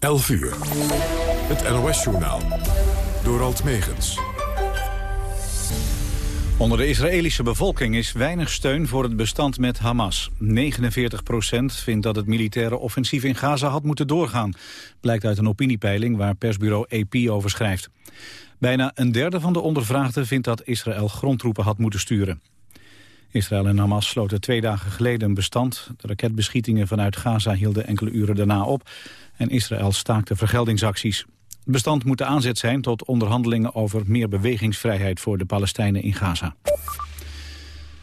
11 uur. Het NOS-journaal. Door Alt Megens. Onder de Israëlische bevolking is weinig steun voor het bestand met Hamas. 49% vindt dat het militaire offensief in Gaza had moeten doorgaan. Blijkt uit een opiniepeiling waar persbureau AP over schrijft. Bijna een derde van de ondervraagden vindt dat Israël grondtroepen had moeten sturen. Israël en Hamas sloten twee dagen geleden een bestand. De raketbeschietingen vanuit Gaza hielden enkele uren daarna op. En Israël staakte vergeldingsacties. Het bestand moet de aanzet zijn tot onderhandelingen over meer bewegingsvrijheid voor de Palestijnen in Gaza.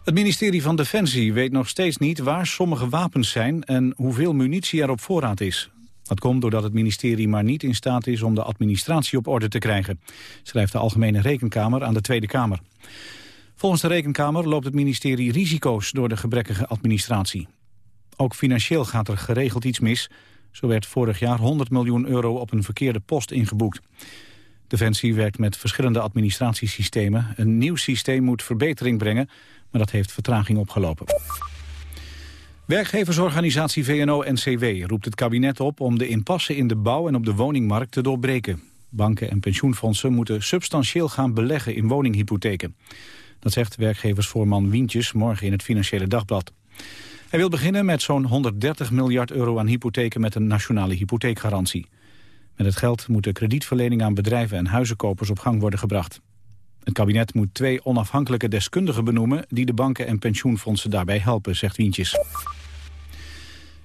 Het ministerie van Defensie weet nog steeds niet waar sommige wapens zijn en hoeveel munitie er op voorraad is. Dat komt doordat het ministerie maar niet in staat is om de administratie op orde te krijgen, schrijft de Algemene Rekenkamer aan de Tweede Kamer. Volgens de Rekenkamer loopt het ministerie risico's door de gebrekkige administratie. Ook financieel gaat er geregeld iets mis. Zo werd vorig jaar 100 miljoen euro op een verkeerde post ingeboekt. Defensie werkt met verschillende administratiesystemen. Een nieuw systeem moet verbetering brengen, maar dat heeft vertraging opgelopen. Werkgeversorganisatie VNO-NCW roept het kabinet op om de impasse in de bouw en op de woningmarkt te doorbreken. Banken en pensioenfondsen moeten substantieel gaan beleggen in woninghypotheken. Dat zegt werkgeversvoorman Wientjes morgen in het Financiële Dagblad. Hij wil beginnen met zo'n 130 miljard euro aan hypotheken met een nationale hypotheekgarantie. Met het geld moet de kredietverlening aan bedrijven en huizenkopers op gang worden gebracht. Het kabinet moet twee onafhankelijke deskundigen benoemen... die de banken en pensioenfondsen daarbij helpen, zegt Wientjes.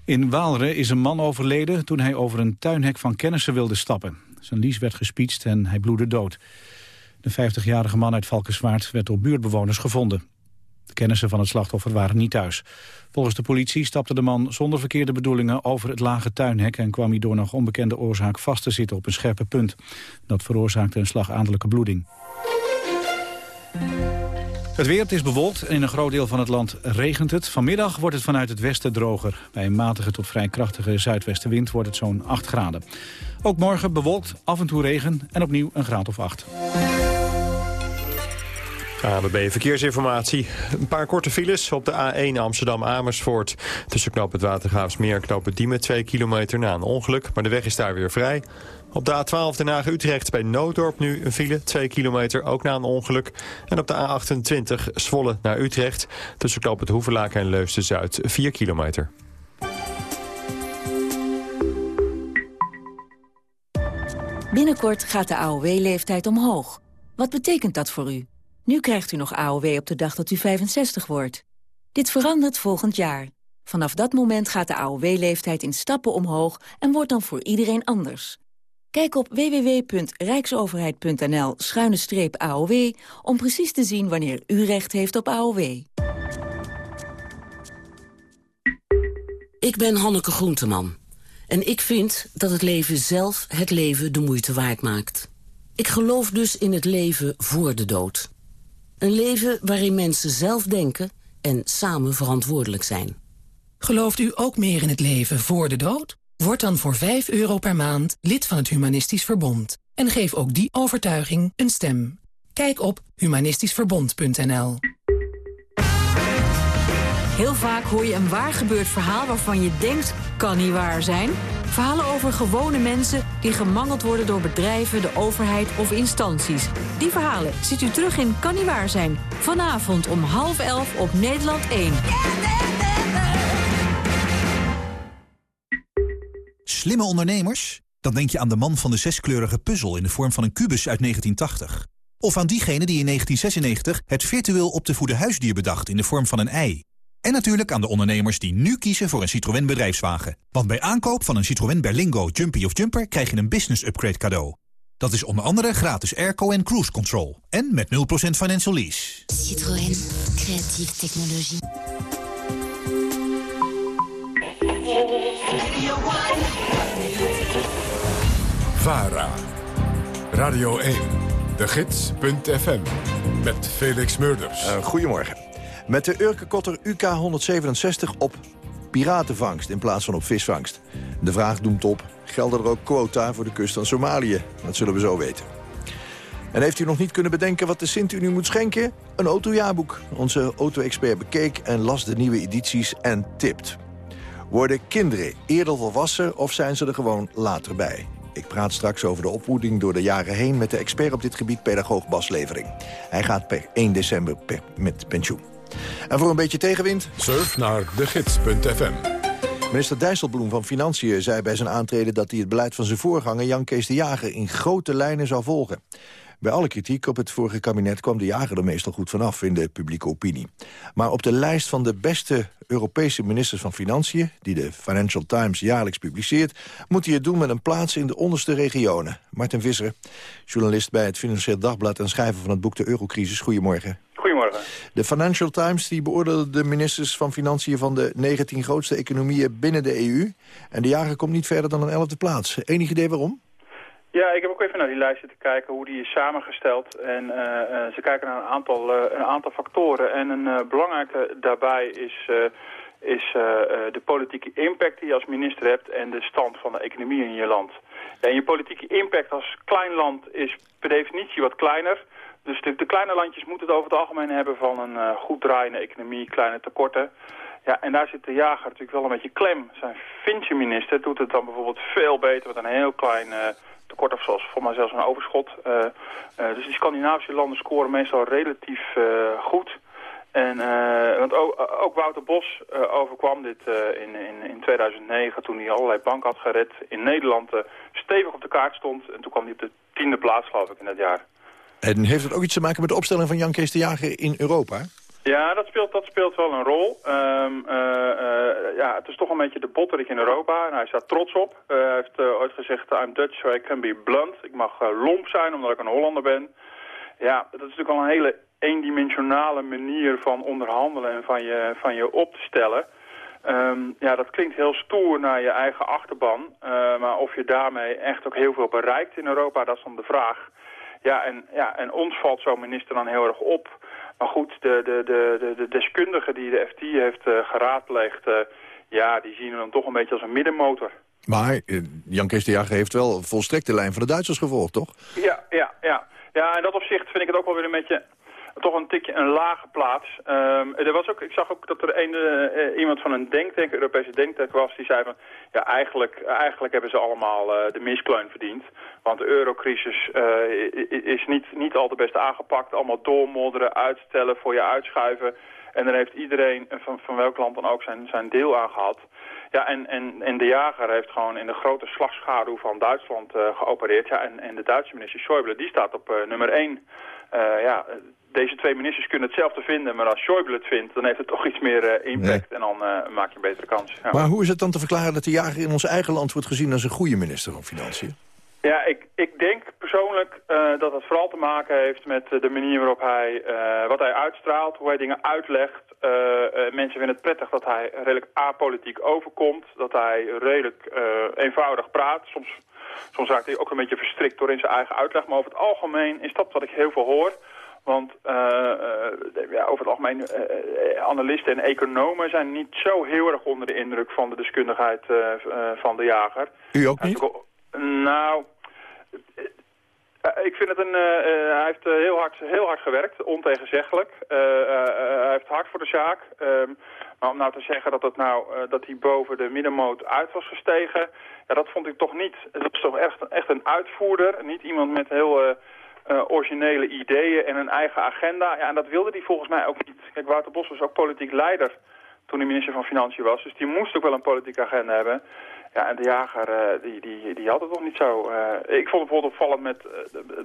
In Waalre is een man overleden toen hij over een tuinhek van kennissen wilde stappen. Zijn lies werd gespietst en hij bloedde dood. De 50-jarige man uit Valkenswaard werd door buurtbewoners gevonden. De kennissen van het slachtoffer waren niet thuis. Volgens de politie stapte de man zonder verkeerde bedoelingen over het lage tuinhek... en kwam hij door nog onbekende oorzaak vast te zitten op een scherpe punt. Dat veroorzaakte een slagadelijke bloeding. Het weer is bewolkt en in een groot deel van het land regent het. Vanmiddag wordt het vanuit het westen droger. Bij een matige tot vrij krachtige zuidwestenwind wordt het zo'n 8 graden. Ook morgen bewolkt, af en toe regen en opnieuw een graad of 8. ABB Verkeersinformatie. Een paar korte files op de A1 Amsterdam-Amersfoort. Tussen knoop het Watergraafsmeer en knoop het Diemen 2 kilometer na een ongeluk. Maar de weg is daar weer vrij. Op de A12 Den Haag-Utrecht bij Nooddorp nu een file, 2 kilometer, ook na een ongeluk. En op de A28 Zwolle naar Utrecht. Tussen knoop het Hoevelaken en Leusden-Zuid 4 kilometer. Binnenkort gaat de AOW-leeftijd omhoog. Wat betekent dat voor u? Nu krijgt u nog AOW op de dag dat u 65 wordt. Dit verandert volgend jaar. Vanaf dat moment gaat de AOW-leeftijd in stappen omhoog en wordt dan voor iedereen anders. Kijk op www.rijksoverheid.nl-aow om precies te zien wanneer u recht heeft op AOW. Ik ben Hanneke Groenteman. En ik vind dat het leven zelf het leven de moeite waard maakt. Ik geloof dus in het leven voor de dood. Een leven waarin mensen zelf denken en samen verantwoordelijk zijn. Gelooft u ook meer in het leven voor de dood? Word dan voor 5 euro per maand lid van het Humanistisch Verbond. En geef ook die overtuiging een stem. Kijk op humanistischverbond.nl Heel vaak hoor je een waar gebeurd verhaal waarvan je denkt, kan niet waar zijn. Verhalen over gewone mensen die gemangeld worden door bedrijven, de overheid of instanties. Die verhalen ziet u terug in Kan niet waar zijn. Vanavond om half elf op Nederland 1. Slimme ondernemers? Dan denk je aan de man van de zeskleurige puzzel in de vorm van een kubus uit 1980. Of aan diegene die in 1996 het virtueel op te voeden huisdier bedacht in de vorm van een ei. En natuurlijk aan de ondernemers die nu kiezen voor een Citroën bedrijfswagen. Want bij aankoop van een Citroën Berlingo, Jumpy of Jumper... krijg je een business upgrade cadeau. Dat is onder andere gratis airco en cruise control. En met 0% financial lease. Citroën. Creatieve technologie. VARA. Radio 1. De Gids.fm. Met Felix Murders. Uh, goedemorgen. Met de Urkenkotter UK-167 op piratenvangst in plaats van op visvangst. De vraag doemt op, gelden er ook quota voor de kust van Somalië? Dat zullen we zo weten. En heeft u nog niet kunnen bedenken wat de Sint-Unie moet schenken? Een autojaarboek. Onze auto-expert bekeek en las de nieuwe edities en tipt. Worden kinderen eerder volwassen of zijn ze er gewoon later bij? Ik praat straks over de opvoeding door de jaren heen... met de expert op dit gebied, pedagoog Bas Levering. Hij gaat per 1 december met pensioen. En voor een beetje tegenwind... Surf naar degids.fm. Minister Dijsselbloem van Financiën zei bij zijn aantreden... dat hij het beleid van zijn voorganger Jan Kees de Jager... in grote lijnen zou volgen. Bij alle kritiek op het vorige kabinet kwam de jager er meestal goed vanaf in de publieke opinie. Maar op de lijst van de beste Europese ministers van Financiën... die de Financial Times jaarlijks publiceert... moet hij het doen met een plaats in de onderste regionen. Martin Visser, journalist bij het Financieel Dagblad... en schrijver van het boek De Eurocrisis. Goedemorgen. Goedemorgen. De Financial Times die beoordeelde de ministers van Financiën... van de 19 grootste economieën binnen de EU. En de jager komt niet verder dan een elfde plaats. Enig idee waarom? Ja, ik heb ook even naar die lijst te kijken hoe die is samengesteld. En uh, ze kijken naar een aantal, uh, een aantal factoren. En een uh, belangrijke daarbij is, is de politieke impact die je als minister hebt... en de stand van de economie in je land. En je politieke impact als klein land is per definitie wat kleiner. Dus de, kleine landjes moeten het over het algemeen hebben van een goed draaiende economie, kleine tekorten. Ja, en daar zit de jager natuurlijk wel een beetje klem. Zijn Finse minister doet het dan bijvoorbeeld veel beter met een heel klein tekort of zoals voor mij zelfs een overschot. Uh, dus die Scandinavische landen scoren meestal relatief goed. En, want ook, ook, Wouter Bos overkwam dit in, in, in 2009 toen hij allerlei banken had gered. In Nederland stevig op de kaart stond. En toen kwam hij op de tiende plaats geloof ik in dat jaar. En heeft het ook iets te maken met de opstelling van Jan Kees de Jager in Europa? Ja, dat speelt, dat speelt wel een rol. Um, uh, uh, ja, het is toch een beetje de botterik in Europa en hij staat trots op. Uh, hij heeft ooit gezegd, I'm Dutch, so I can be blunt. Ik mag lomp zijn omdat ik een Hollander ben. Ja, dat is natuurlijk al een hele eendimensionale manier van onderhandelen en van je, van je op te stellen. Um, ja, dat klinkt heel stoer naar je eigen achterban. maar of je daarmee echt ook heel veel bereikt in Europa, dat is dan de vraag. Ja, en, ja, en ons valt zo'n minister dan heel erg op maar goed, de, de, de, de, deskundigen die de FT heeft uh, geraadpleegd... Uh, ja, die zien hem dan toch een beetje als een middenmotor. Maar uh, Jan Kees de Jager heeft wel volstrekt de lijn van de Duitsers gevolgd, toch? Ja, ja, ja. Ja, in dat opzicht vind ik het ook wel weer een beetje toch een tikje een lage plaats. Um, er was ook, ik zag ook dat er een, uh, iemand van een denktank, Europese denktank was, die zei van, ja eigenlijk, eigenlijk hebben ze allemaal uh, de miskleun verdiend. Want de eurocrisis uh, is niet, niet al te best aangepakt, allemaal doormodderen, uitstellen, voor je uitschuiven. En daar heeft iedereen, van, van welk land dan ook, zijn, zijn deel aan gehad. Ja, en, en, en de jager heeft gewoon in de grote slagschaduw van Duitsland geopereerd. Ja, en, en de Duitse minister Schäuble, die staat op nummer 1. Uh, ja, deze twee ministers kunnen hetzelfde vinden, maar als Schäuble het vindt, dan heeft het toch iets meer uh, impact en dan uh, maak je een betere kans. Ja. Maar hoe is het dan te verklaren dat de jager in ons eigen land wordt gezien als een goede minister van Financiën? Ja, ik, ik denk persoonlijk uh, dat het vooral te maken heeft met de manier waarop hij, wat hij uitstraalt, hoe hij dingen uitlegt. mensen vinden het prettig dat hij redelijk apolitiek overkomt, dat hij redelijk eenvoudig praat. Soms Soms raakt hij ook een beetje verstrikt door in zijn eigen uitleg. Maar over het algemeen is dat wat ik heel veel hoor. Want uh, uh, ja, over het algemeen, uh, analisten en economen zijn niet zo heel erg onder de indruk van de deskundigheid van de jager. U ook niet? nou, ik vind het een, hij heeft heel, hard, heel hard gewerkt, ontegenzeggelijk. hij heeft hard voor de zaak. Um, maar om nou te zeggen dat, het nou, dat hij boven de middenmoot uit was gestegen, ja, dat vond ik toch niet. Het was toch echt, echt een uitvoerder, niet iemand met heel uh, originele ideeën en een eigen agenda. Ja, en dat wilde hij volgens mij ook niet. Kijk, Wouter Bos was ook politiek leider toen hij minister van Financiën was. Dus die moest ook wel een politieke agenda hebben. Ja, en de jager, uh, die, die, die had het nog niet zo. Uh, ik vond het bijvoorbeeld opvallend met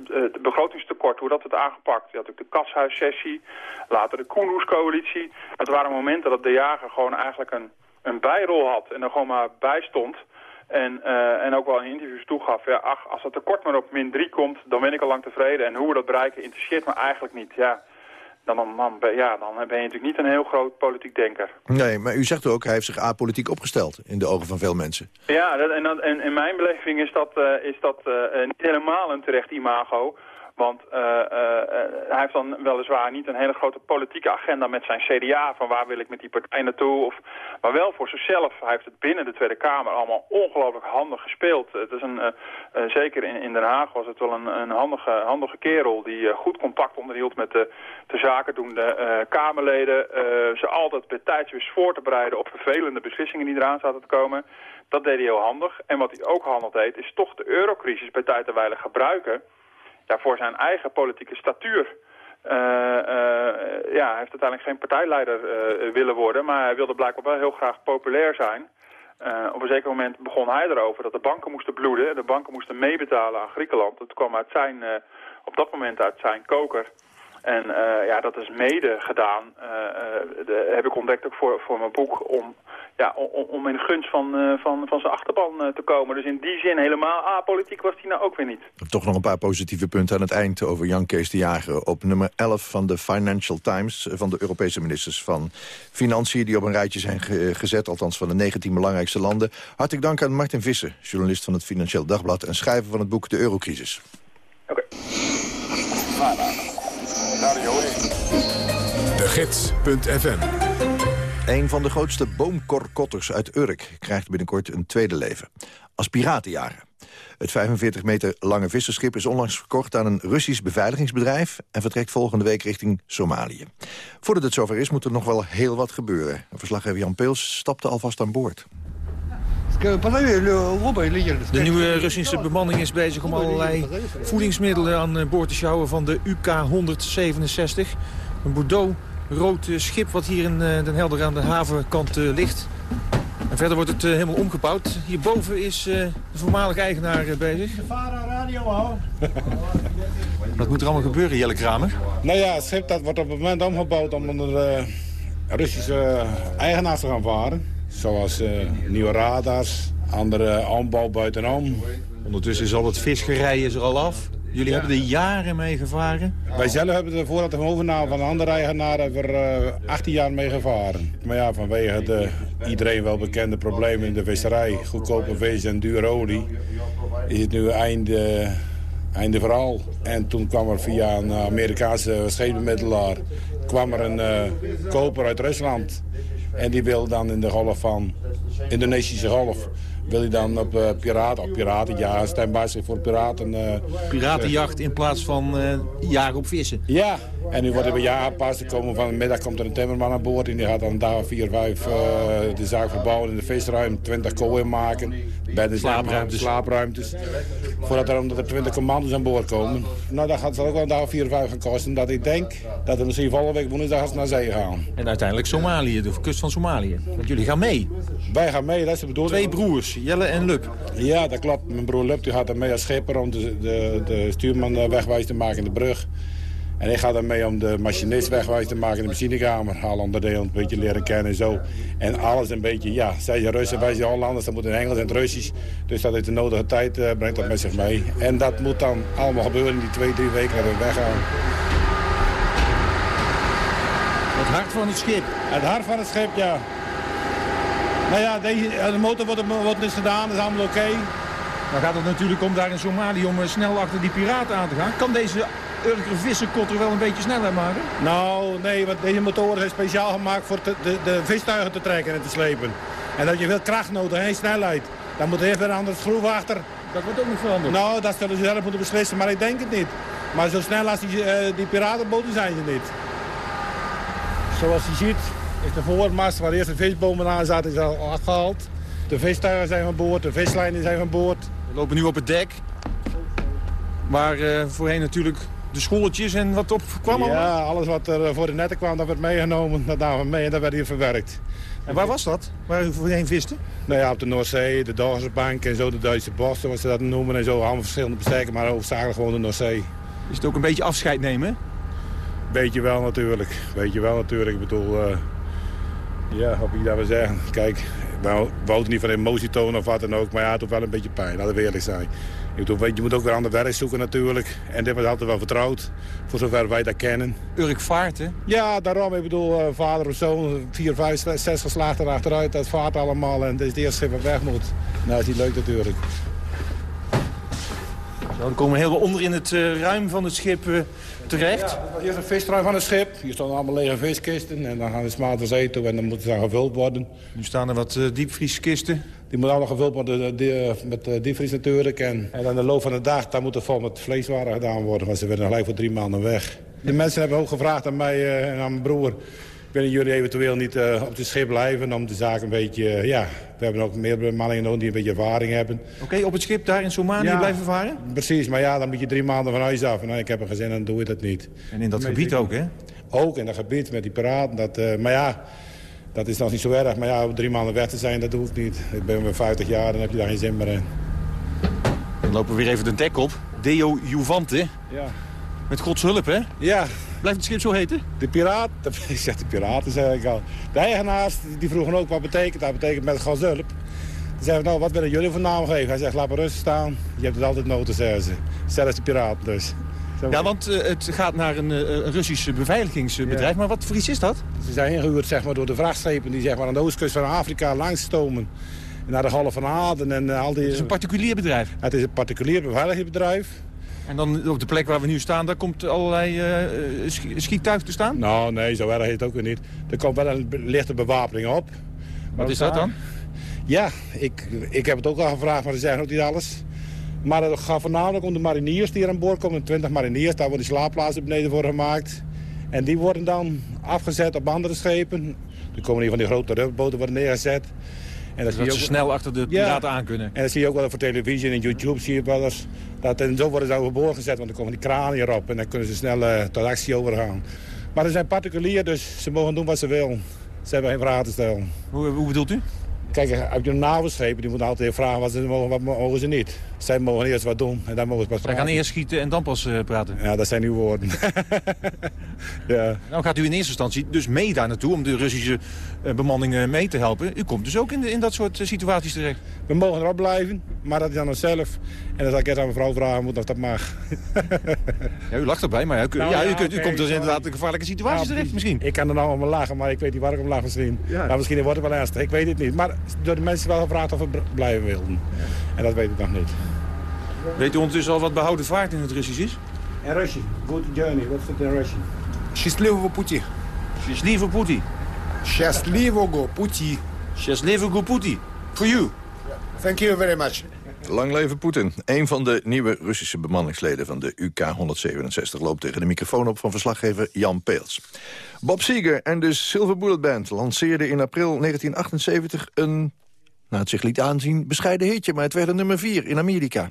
het begrotingstekort, hoe dat werd aangepakt. Je had ook de kashuissessie, later de Koenhoes-coalitie. Het waren momenten dat de jager gewoon eigenlijk een, een bijrol had en er gewoon maar bij stond... En, uh, en ook wel in interviews toegaf, ja, ach, als het tekort maar op min 3 komt, dan ben ik al lang tevreden. En hoe we dat bereiken interesseert me eigenlijk niet. Ja, dan, dan, ben, ja, dan ben je natuurlijk niet een heel groot politiek denker. Nee, maar u zegt ook, hij heeft zich apolitiek opgesteld in de ogen van veel mensen. Ja, dat, en, dat, en in mijn beleving is dat, uh, is dat uh, niet helemaal een terecht imago. Want uh, uh, hij heeft dan weliswaar niet een hele grote politieke agenda met zijn CDA... van waar wil ik met die partij naartoe. Of, maar wel voor zichzelf. Hij heeft het binnen de Tweede Kamer allemaal ongelooflijk handig gespeeld. Het is een, zeker in, in Den Haag was het wel een, een handige, handige kerel... die goed contact onderhield met de, de zakendoende Kamerleden. ze altijd bij wist voor te bereiden op vervelende beslissingen die eraan zaten te komen... Dat deed hij heel handig. En wat hij ook handig deed, is toch de eurocrisis bij tijd en wijle gebruiken ja, voor zijn eigen politieke statuur. Uh, ja, hij heeft uiteindelijk geen partijleider uh, willen worden, maar hij wilde blijkbaar wel heel graag populair zijn. op een zeker moment begon hij erover dat de banken moesten bloeden. De banken moesten meebetalen aan Griekenland. Dat kwam uit zijn, op dat moment uit zijn koker. En ja, dat is mede gedaan, de, heb ik ontdekt ook voor, voor mijn boek, om ja, om, om in gunst van, uh, van, van zijn achterban te komen. Dus in die zin helemaal apolitiek was hij nou ook weer niet. Toch nog een paar positieve punten aan het eind over Jan Kees de Jager. Op nummer 11 van de Financial Times van de Europese ministers van Financiën... die op een rijtje zijn ge gezet, althans van de 19 belangrijkste landen. Hartelijk dank aan Martin Visser, journalist van het Financieel Dagblad... en schrijver van het boek De Eurocrisis. Oké. Gids.fm een van de grootste boomkorkotters uit Urk krijgt binnenkort een tweede leven. Als piratenjager. Het 45 meter lange visserschip is onlangs verkocht aan een Russisch beveiligingsbedrijf... en vertrekt volgende week richting Somalië. Voordat het zover is, moet er nog wel heel wat gebeuren. Verslaggever Jan Peels stapte alvast aan boord. De nieuwe Russische bemanning is bezig om allerlei voedingsmiddelen aan boord te sjouwen van de UK-167. Een Bordeaux rood eh, schip wat hier in eh, Den Helder aan de havenkant eh, ligt. En verder wordt het helemaal omgebouwd. Hierboven is de voormalige eigenaar bezig. Wat moet er allemaal gebeuren, Jelle Kramer? Nou ja, het schip dat wordt op het moment omgebouwd om onder Russische eigenaars te gaan varen. Zoals nieuwe radars, andere aanbouw buitenom. Ondertussen is al het visgerij is er al af. Jullie hebben er jaren mee gevaren? Wij zelf hebben er voordat we overname van de andere eigenaren er uh, 18 jaar mee gevaren. Maar ja, vanwege de iedereen wel bekende problemen in de visserij, goedkope vis en dure olie, is het nu einde, einde verhaal. En toen kwam er via een Amerikaanse scheepbemiddelaar kwam er een uh, koper uit Rusland. En die wil dan in de golf van Indonesische golf wil hij dan op uh, piraten, op piraten, ja, standby voor piraten. Uh, Piratenjacht in plaats van uh, jagen op vissen? Ja, en nu wordt er bij jaar pas. komen van de middag komt er een timmerman aan boord en die gaat dan daar vier, vijf de zaak verbouwen in de visruim, 20 kooien maken. Bij de slaapruimtes. slaapruimtes. Voordat er, omdat er 20 commando's aan boord komen. Nou, dat gaat zal ook wel een dag of vier, vijf gaan kosten. Dat ik denk dat we misschien volgende week woensdag naar zee gaan. En uiteindelijk Somalië, de kust van Somalië. Want jullie gaan mee. Wij gaan mee, dat is de bedoeling. Twee broers, Jelle en Lup. Ja, dat klopt. Mijn broer Lup die gaat er mee als schipper om de, de, de stuurman eh, wegwijs te maken in de brug. En ik ga dan mee om de machinist wegwijs te maken in de machinekamer. Alle onderdelen een beetje leren kennen en zo. En alles een beetje, ja, zij zijn Russen, wij zijn Hollanders, dat moet in Engels en het Russisch. Dus dat is de nodige tijd, uh, brengt dat met zich mee. En dat moet dan allemaal gebeuren in die twee, drie weken dat we weggaan. Het hart van het schip. Het hart van het schip, ja. Nou ja, deze, de motor wordt, wordt dus gedaan, dat is allemaal oké. Dan gaat het natuurlijk om daar in Somalië om eh, snel achter die piraten aan te gaan. Kan deze Urker vissenkotter wel een beetje sneller maken? Nou, nee, want deze motoren zijn speciaal gemaakt voor de, de vistuigen te trekken en te slepen. En dat je veel kracht nodig en snelheid. Dan moet er even een andere schroef achter. Dat wordt ook niet veranderd? Nou, dat zullen ze zelf moeten beslissen, maar ik denk het niet. Maar zo snel als die, uh, die piratenboten zijn ze niet. Zoals je ziet, is de voormast waar eerst de visbomen aan zaten, is al afgehaald. De vistuigen zijn van boord, de vislijnen zijn van boord. We lopen nu op het dek. Waar uh, voorheen natuurlijk de schooltjes en wat op kwam Ja, alles wat er voor de netten kwam, dat werd meegenomen. Dat namen we mee en dat werd hier verwerkt. En waar was dat? Waar u voorheen viste? Nou ja, op de Noordzee, de Dorse Bank en zo, de Duitse bossen, zoals ze dat noemen. En zo, allemaal verschillende besteken, maar hoofdzakelijk gewoon de Noordzee. Is het ook een beetje afscheid nemen? Beetje wel natuurlijk. Beetje wel natuurlijk. Ik bedoel, uh, ja, wat je daar wel zeggen? Kijk, we wouden niet van emotie tonen of wat dan ook. Maar ja, het doet wel een beetje pijn, laten we eerlijk zijn. Je moet, je moet ook weer aan de werk zoeken natuurlijk. En dit was altijd wel vertrouwd, voor zover wij dat kennen. Urk vaart, hè? Ja, daarom. Ik bedoel, uh, vader of zoon, vier, vijf, zes geslaagd erachteruit. Dat vaart allemaal en dit is het eerste schip wat weg moet. Nou, is niet leuk natuurlijk. Dan komen we helemaal onder in het uh, ruim van het schip uh, terecht. Ja, hier is een visruim van het schip. Hier staan allemaal lege viskisten. En dan gaan de smaten zee toe en dan moeten ze gevuld worden. Nu staan er wat uh, diepvrieskisten. Die moeten allemaal gevuld worden met diepvries natuurlijk. En, en dan de loop van de dag, daar moet er vol met vleeswaren gedaan worden. Want ze werden gelijk voor drie maanden weg. De mensen hebben ook gevraagd aan mij en aan mijn broer willen jullie eventueel niet uh, op het schip blijven om de zaak een beetje... Uh, ja, we hebben ook meer bemanningen nodig die een beetje ervaring hebben. Oké, okay, op het schip daar in Somalië ja, blijven varen? Precies, maar ja, dan moet je drie maanden van huis af. Nou, ik heb een gezin en dan doe je dat niet. En in dat gebied ook, hè? Ook in dat gebied met die piraten. Dat, uh, maar ja, dat is nog niet zo erg. Maar ja, drie maanden weg te zijn, dat ik niet. Ik ben weer 50 jaar, dan heb je daar geen zin meer in. Dan lopen we weer even de dek op. Deo Juvante. Ja. Met Gods hulp, hè? Ja, Blijft het schip zo heten? De piraat, ik zeg de piraten zeg ik al. De eigenaars die vroegen ook wat betekent. Dat betekent met gazulp. Toen zeiden we, nou, wat willen jullie voor naam geven? Hij zegt, laat maar rustig staan. Je hebt het altijd nodig, zeggen ze. Zelfs de piraten dus. Zo ja, want uh, het gaat naar een, uh, een Russisch beveiligingsbedrijf. Ja. Maar wat voor iets is dat? Ze zijn ingehuurd zeg maar, door de vrachtschepen die zeg maar, aan de oostkust van Afrika langstomen. Naar de Golf van Aden en uh, al die... Het is een particulier bedrijf? Het is een particulier beveiligingsbedrijf. En dan op de plek waar we nu staan, daar komt allerlei uh, schiettuig te staan? Nou, nee, zo erg is het ook weer niet. Er komt wel een lichte bewapening op. Wat is dat dan? Ja, ik, ik heb het ook al gevraagd, maar ze zeggen ook niet alles. Maar het gaat voornamelijk om de mariniers die er aan boord komen. 20 mariniers, daar worden slaapplaatsen beneden voor gemaakt. En die worden dan afgezet op andere schepen. Er komen hier van die grote rubberboten worden neergezet. En dat, dat ze ook... snel achter de piraten aan kunnen. En dat zie je ook wel voor televisie en YouTube zie je wel eens. Dat, en zo worden ze overboord gezet, want dan komen die kranen hierop. En dan kunnen ze snel uh, tot actie overgaan. Maar ze zijn particulier, dus ze mogen doen wat ze willen. Ze hebben geen vragen te stellen. Hoe, hoe bedoelt u? Kijk, uit de navelschepen die moeten altijd vragen wat ze mogen, wat mogen ze niet. Zij mogen eerst wat doen en dan mogen ze pas praten. Zij gaan eerst schieten en dan pas uh, praten? Ja, dat zijn uw woorden. ja. Nou gaat u in eerste instantie dus mee daar naartoe om de Russische uh, bemanning mee te helpen. U komt dus ook in, de, in dat soort uh, situaties terecht? We mogen erop blijven, maar dat is dan zelf. En dan zal ik eerst aan mevrouw vragen moet of dat mag. ja, u lacht erbij, maar u, nou, ja, u, kunt, u komt dus inderdaad in gevaarlijke situaties terecht misschien. Ik kan er nou allemaal lachen, maar ik weet niet waar ik om lach misschien. Ja. Nou, misschien wordt het wel ernstig, ik weet het niet. Maar door de mensen wel gevraagd of we blijven wilden. En dat weet ik nog niet. Weet u ondertussen al wat behouden vaart in het Russisch is? In Russisch. Good journey. Wat is het in Russisch? Счастливого пути. Счастливого пути. Счастливого пути. Счастливого пути. For you. Thank you very much. Lang leven Poetin. Een van de nieuwe Russische bemanningsleden van de UK-167... loopt tegen de microfoon op van verslaggever Jan Peels. Bob Seger en de Silver Bullet Band lanceerden in april 1978 een na het zich liet aanzien, bescheiden hitje, maar het werd een nummer 4 in Amerika.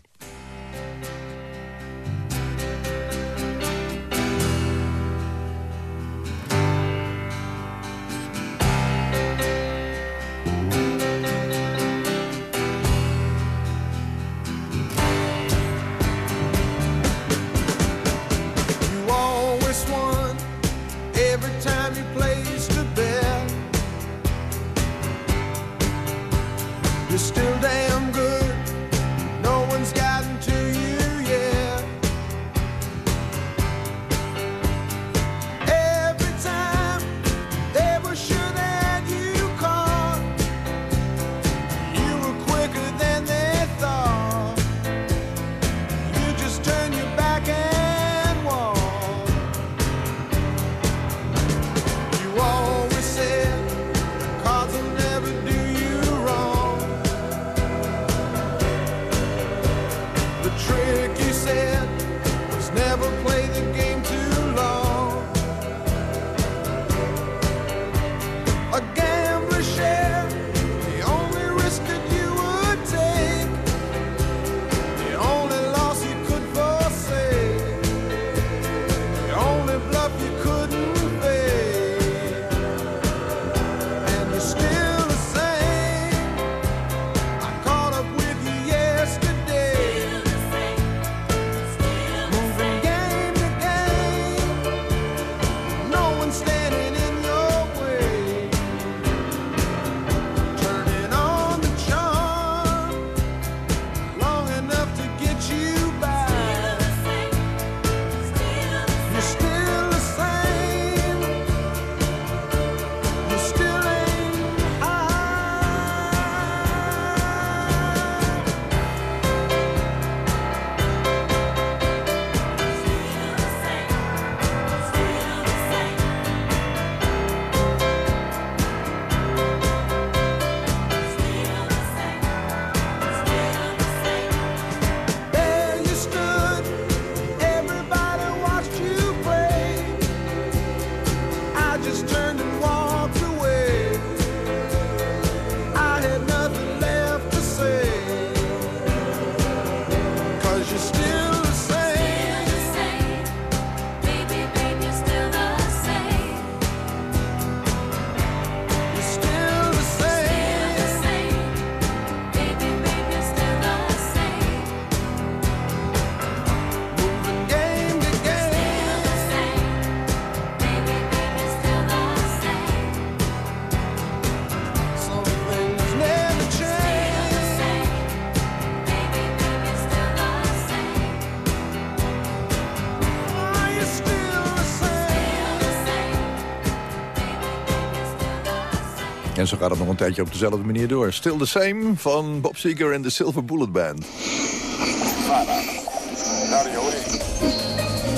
En zo gaat het nog een tijdje op dezelfde manier door. Still the same van Bob Seger en de Silver Bullet Band.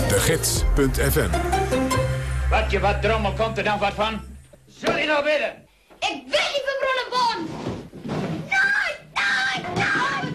De Gids.fm Wat je wat drommel komt er dan wat van? Zul je nou willen? Ik wil niet verbrullen, Bon! Nooit, nooit, nooit!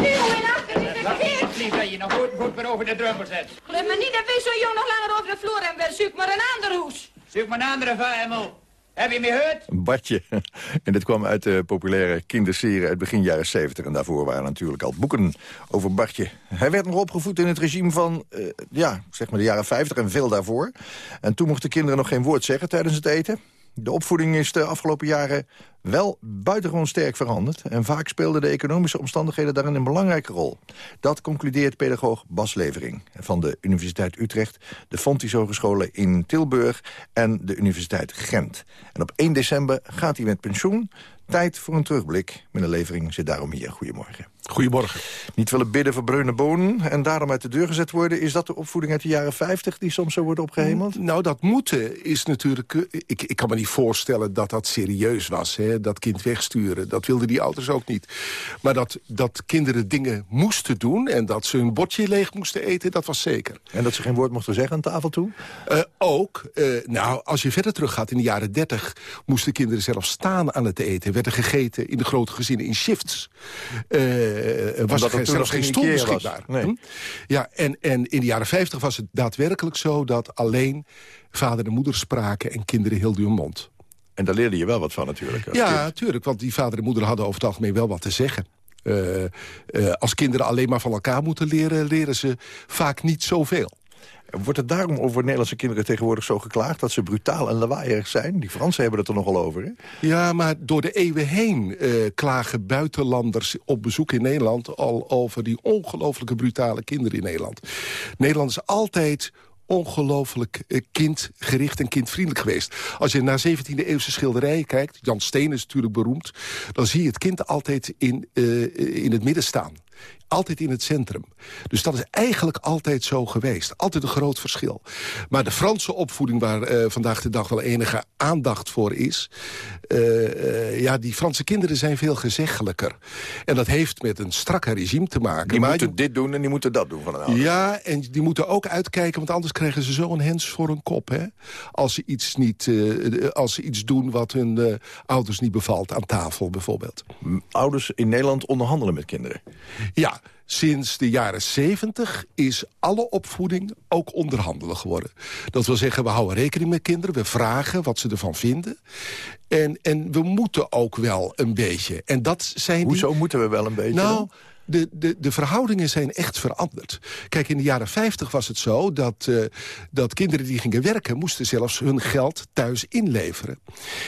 Nu en achter het verkeerd! Dat je nog goed, goed weer over de drummel zet. Geloof me niet dat wij zo jong nog langer over de vloer hebben. wel. Zoek maar een ander hoes. Zoek maar een andere VMO. Heb je me gehoord? Bartje. En dit kwam uit de populaire kinderserie uit begin jaren 70. En daarvoor waren natuurlijk al boeken over Bartje. Hij werd nog opgevoed in het regime van eh, ja, zeg maar de jaren 50 en veel daarvoor. En toen mochten kinderen nog geen woord zeggen tijdens het eten. De opvoeding is de afgelopen jaren wel buitengewoon sterk veranderd. En vaak speelden de economische omstandigheden daarin een belangrijke rol. Dat concludeert pedagoog Bas Levering van de Universiteit Utrecht... de Fontys Hogescholen in Tilburg en de Universiteit Gent. En op 1 december gaat hij met pensioen. Tijd voor een terugblik. Meneer Levering zit daarom hier. Goedemorgen. Goedemorgen. Niet willen bidden voor bruine bonen en daarom uit de deur gezet worden... is dat de opvoeding uit de jaren 50 die soms zo wordt opgehemeld? Nou, dat moeten is natuurlijk... eh, Ik, ik kan me niet voorstellen dat dat serieus was, hè? dat kind wegsturen. Dat wilden die ouders ook niet. Maar dat, dat kinderen dingen moesten doen... en dat ze hun bordje leeg moesten eten, dat was zeker. En dat ze geen woord mochten zeggen aan tafel toe? Eh, ook. eh, nou, als je verder teruggaat in de jaren 30... moesten kinderen zelf staan aan het eten. Werden gegeten in de grote gezinnen in shifts. Eh, was het er toen zelfs nog geen stoel was. beschikbaar. Nee. Hm? Ja, en, en in de jaren 50 was het daadwerkelijk zo... dat alleen vader en moeder spraken en kinderen hielden hun mond. En daar leerde je wel wat van natuurlijk. Ja, natuurlijk, want die vader en moeder hadden over het algemeen wel wat te zeggen. Eh, eh, als kinderen alleen maar van elkaar moeten leren... leren ze vaak niet zoveel. Wordt het daarom over Nederlandse kinderen tegenwoordig zo geklaagd... dat ze brutaal en lawaaierig zijn? Die Fransen hebben het er nogal over, hè? Ja, maar door de eeuwen heen eh, klagen buitenlanders op bezoek in Nederland... al over die ongelooflijke brutale kinderen in Nederland. Nederland is altijd ongelooflijk eh, kindgericht en kindvriendelijk geweest. Als je naar 17e eeuwse schilderijen kijkt... Jan Steen is natuurlijk beroemd... dan zie je het kind altijd in, eh, in het midden staan. Altijd in het centrum. Dus dat is eigenlijk altijd zo geweest. Altijd een groot verschil. Maar de Franse opvoeding, waar eh, vandaag de dag wel enige aandacht voor is... eh, eh, ja, die Franse kinderen zijn veel gezeggelijker. En dat heeft met een strakker regime te maken. Die Maar moeten je- dit doen en die moeten dat doen van een ouder. ja, en die moeten ook uitkijken, want anders krijgen ze zo een hens voor hun kop. Hè? Als, ze iets niet, als ze iets doen wat hun ouders niet bevalt, aan tafel bijvoorbeeld. Ouders in Nederland onderhandelen met kinderen. Ja, sinds de jaren 70 is alle opvoeding ook onderhandelen geworden. Dat wil zeggen, we houden rekening met kinderen, we vragen wat ze ervan vinden. En, en we moeten ook wel een beetje. En dat zijn Hoezo die... moeten we wel een beetje Nou, dan? De, de, de verhoudingen zijn echt veranderd. Kijk, in de jaren 50 was het zo dat, eh, dat kinderen die gingen werken... moesten zelfs hun geld thuis inleveren.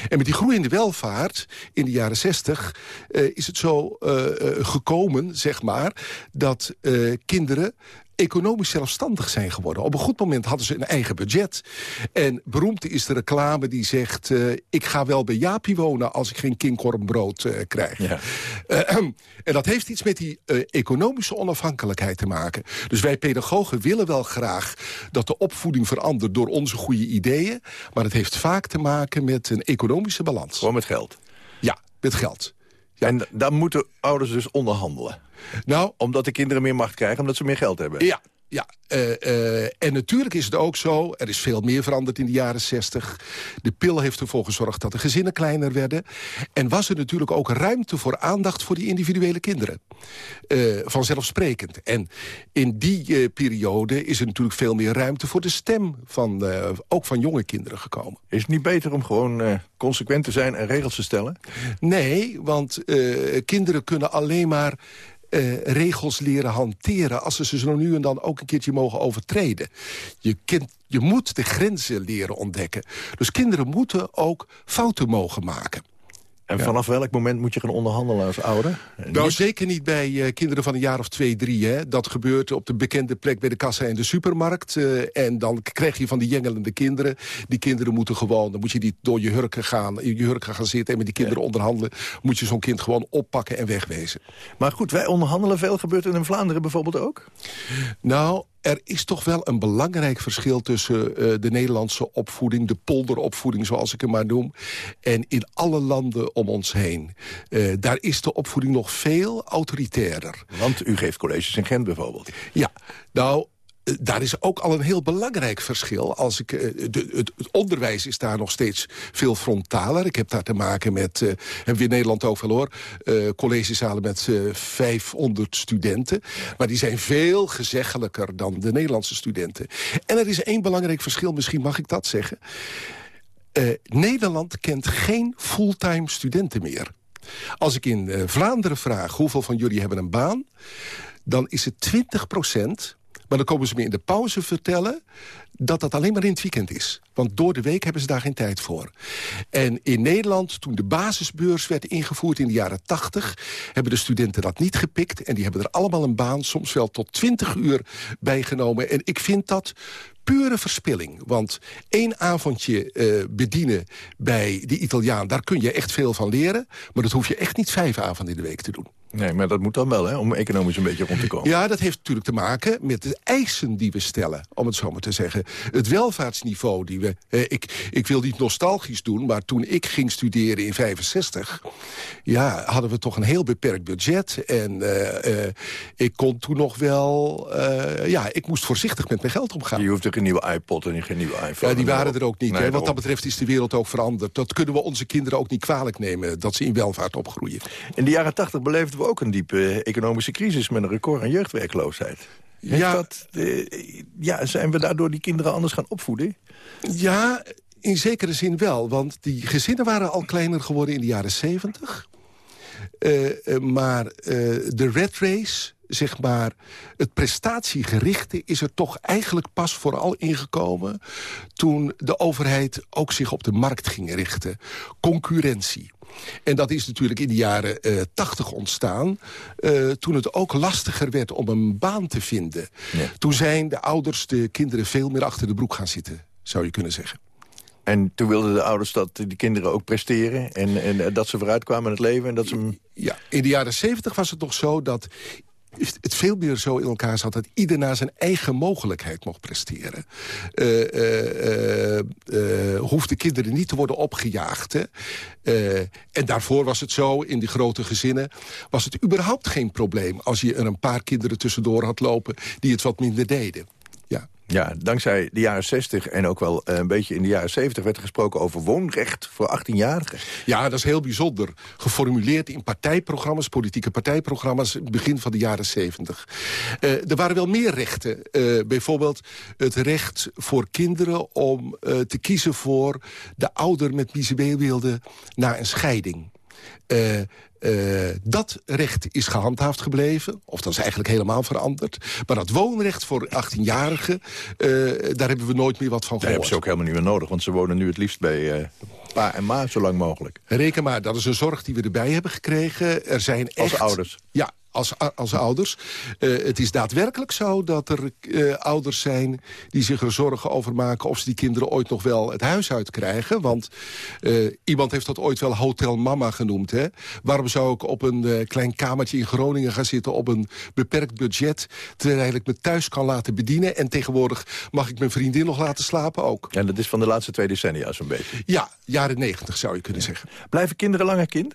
En met die groeiende welvaart in de jaren 60 eh, is het zo eh, gekomen, zeg maar... dat kinderen economisch zelfstandig zijn geworden. Op een goed moment hadden ze een eigen budget. En beroemd is de reclame die zegt... eh, ik ga wel bij Jaapie wonen als ik geen kinkornbrood eh, krijg. Eh, en dat heeft iets met die economische onafhankelijkheid te maken. Dus wij pedagogen willen wel graag dat de opvoeding verandert... door onze goede ideeën. Maar het heeft vaak te maken met een economische balans. Gewoon met geld? Ja, met geld. En dan moeten ouders dus onderhandelen? Nou, omdat de kinderen meer macht krijgen, omdat ze meer geld hebben? Ja, ja. eh, eh, en natuurlijk is het ook zo, er is veel meer veranderd in de jaren 60. De pil heeft ervoor gezorgd dat de gezinnen kleiner werden. En was er natuurlijk ook ruimte voor aandacht voor die individuele kinderen. Eh, vanzelfsprekend. En in die periode is er natuurlijk veel meer ruimte voor de stem... Van, ook van jonge kinderen gekomen. Is het niet beter om gewoon consequent te zijn en regels te stellen? Nee, want kinderen kunnen alleen maar eh, regels leren hanteren... als ze ze zo nu en dan ook een keertje mogen overtreden. Je, kind, je moet de grenzen leren ontdekken. Dus kinderen moeten ook fouten mogen maken. En vanaf welk moment moet je gaan onderhandelen als ouder? Nou, zeker niet bij eh, kinderen van een jaar of twee, drie. Hè. Dat gebeurt op de bekende plek bij de kassa in de supermarkt. eh, en dan krijg je van die jengelende kinderen. Die kinderen moeten gewoon, dan moet je die door je hurken gaan, in je hurken gaan zitten... en met die kinderen onderhandelen. Moet je zo'n kind gewoon oppakken en wegwezen. Maar goed, wij onderhandelen veel. Gebeurt in Vlaanderen bijvoorbeeld ook? Nou, er is toch wel een belangrijk verschil tussen uh, de Nederlandse opvoeding... de polderopvoeding, zoals ik hem maar noem... en in alle landen om ons heen. Uh, daar is de opvoeding nog veel autoritairder. Want u geeft colleges in Gent bijvoorbeeld. Ja, nou, eh, daar is ook al een heel belangrijk verschil. Als ik, de, het, onderwijs is daar nog steeds veel frontaler. Ik heb daar te maken met, uh, hebben we in Nederland ook wel hoor... Uh, collegezalen met 500 studenten. Maar die zijn veel gezeggelijker dan de Nederlandse studenten. En er is één belangrijk verschil, misschien mag ik dat zeggen. Nederland kent geen fulltime studenten meer. Als ik in Vlaanderen vraag hoeveel van jullie hebben een baan... dan is het 20 procent maar dan komen ze me in de pauze vertellen dat dat alleen maar in het weekend is. Want door de week hebben ze daar geen tijd voor. En in Nederland, toen de basisbeurs werd ingevoerd in de jaren 80... hebben de studenten dat niet gepikt. En die hebben er allemaal een baan, soms wel tot 20 uur bij genomen. En ik vind dat pure verspilling. Want één avondje uh, bedienen bij de Italiaan... daar kun je echt veel van leren. Maar dat hoef je echt niet vijf avonden in de week te doen. Nee, maar dat moet dan wel, hè, om economisch een beetje rond te komen. Ja, dat heeft natuurlijk te maken met de eisen die we stellen, om het zo maar te zeggen. Het welvaartsniveau die we... Eh, ik, ik wil niet nostalgisch doen, maar toen ik ging studeren in 65... ja, hadden we toch een heel beperkt budget. En uh, uh, ik kon toen nog wel... ja, ik moest voorzichtig met mijn geld omgaan. Je hoeft geen nieuwe iPod en geen nieuwe iPhone. Ja, die waren er ook niet. Nee, hè. Wat dat betreft is de wereld ook veranderd. Dat kunnen we onze kinderen ook niet kwalijk nemen, dat ze in welvaart opgroeien. In de jaren 80 beleefden we ook een diepe economische crisis... met een record aan jeugdwerkloosheid. ja, dat, uh, ja, zijn we daardoor die kinderen anders gaan opvoeden? Ja, in zekere zin wel. Want die gezinnen waren al kleiner geworden in de jaren 70. Uh, uh, maar de red race, zeg maar, het prestatiegerichte... is er toch eigenlijk pas vooral ingekomen... toen de overheid ook zich op de markt ging richten. Concurrentie. En dat is natuurlijk in de jaren uh, 80 ontstaan... Uh, toen het ook lastiger werd om een baan te vinden. Ja. Toen zijn de ouders de kinderen veel meer achter de broek gaan zitten, zou je kunnen zeggen. En toen wilden de ouders dat die kinderen ook presteren... en, en dat ze vooruitkwamen in het leven en dat ze... Ja, in de jaren 70 was het nog zo dat het veel meer zo in elkaar zat... dat ieder naar zijn eigen mogelijkheid mocht presteren. Uh, uh, uh, hoefde kinderen niet te worden opgejaagd. Hè? en daarvoor was het zo, in die grote gezinnen... was het überhaupt geen probleem als je er een paar kinderen tussendoor had lopen... die het wat minder deden. Ja. Dankzij de jaren 60 en ook wel een beetje in de jaren 70... werd er gesproken over woonrecht voor 18-jarigen. Ja, dat is heel bijzonder. Geformuleerd in partijprogramma's, politieke partijprogramma's... begin van de jaren 70. Uh, er waren wel meer rechten. Uh, bijvoorbeeld het recht voor kinderen om te kiezen voor... de ouder met wie ze mee wilden na een scheiding. Uh, uh, dat recht is gehandhaafd gebleven. Of dat is eigenlijk helemaal veranderd. Maar dat woonrecht voor 18-jarigen, uh, daar hebben we nooit meer wat van gehoord. Dat hebben ze ook helemaal niet meer nodig. Want ze wonen nu het liefst bij uh, pa en ma zo lang mogelijk. Reken maar, dat is een zorg die we erbij hebben gekregen. Er zijn echt... Als ouders? Ja, als, als ouders. Uh, het is daadwerkelijk zo dat er uh, ouders zijn... die zich er zorgen over maken of ze die kinderen ooit nog wel het huis uitkrijgen. Want uh, iemand heeft dat ooit wel Hotel Mama genoemd. Hè? Waarom zou ik op een klein kamertje in Groningen gaan zitten... op een beperkt budget, terwijl ik me thuis kan laten bedienen... en tegenwoordig mag ik mijn vriendin nog laten slapen ook. En dat is van de laatste twee decennia zo'n beetje? Ja, jaren negentig zou je kunnen zeggen. Blijven kinderen langer kind?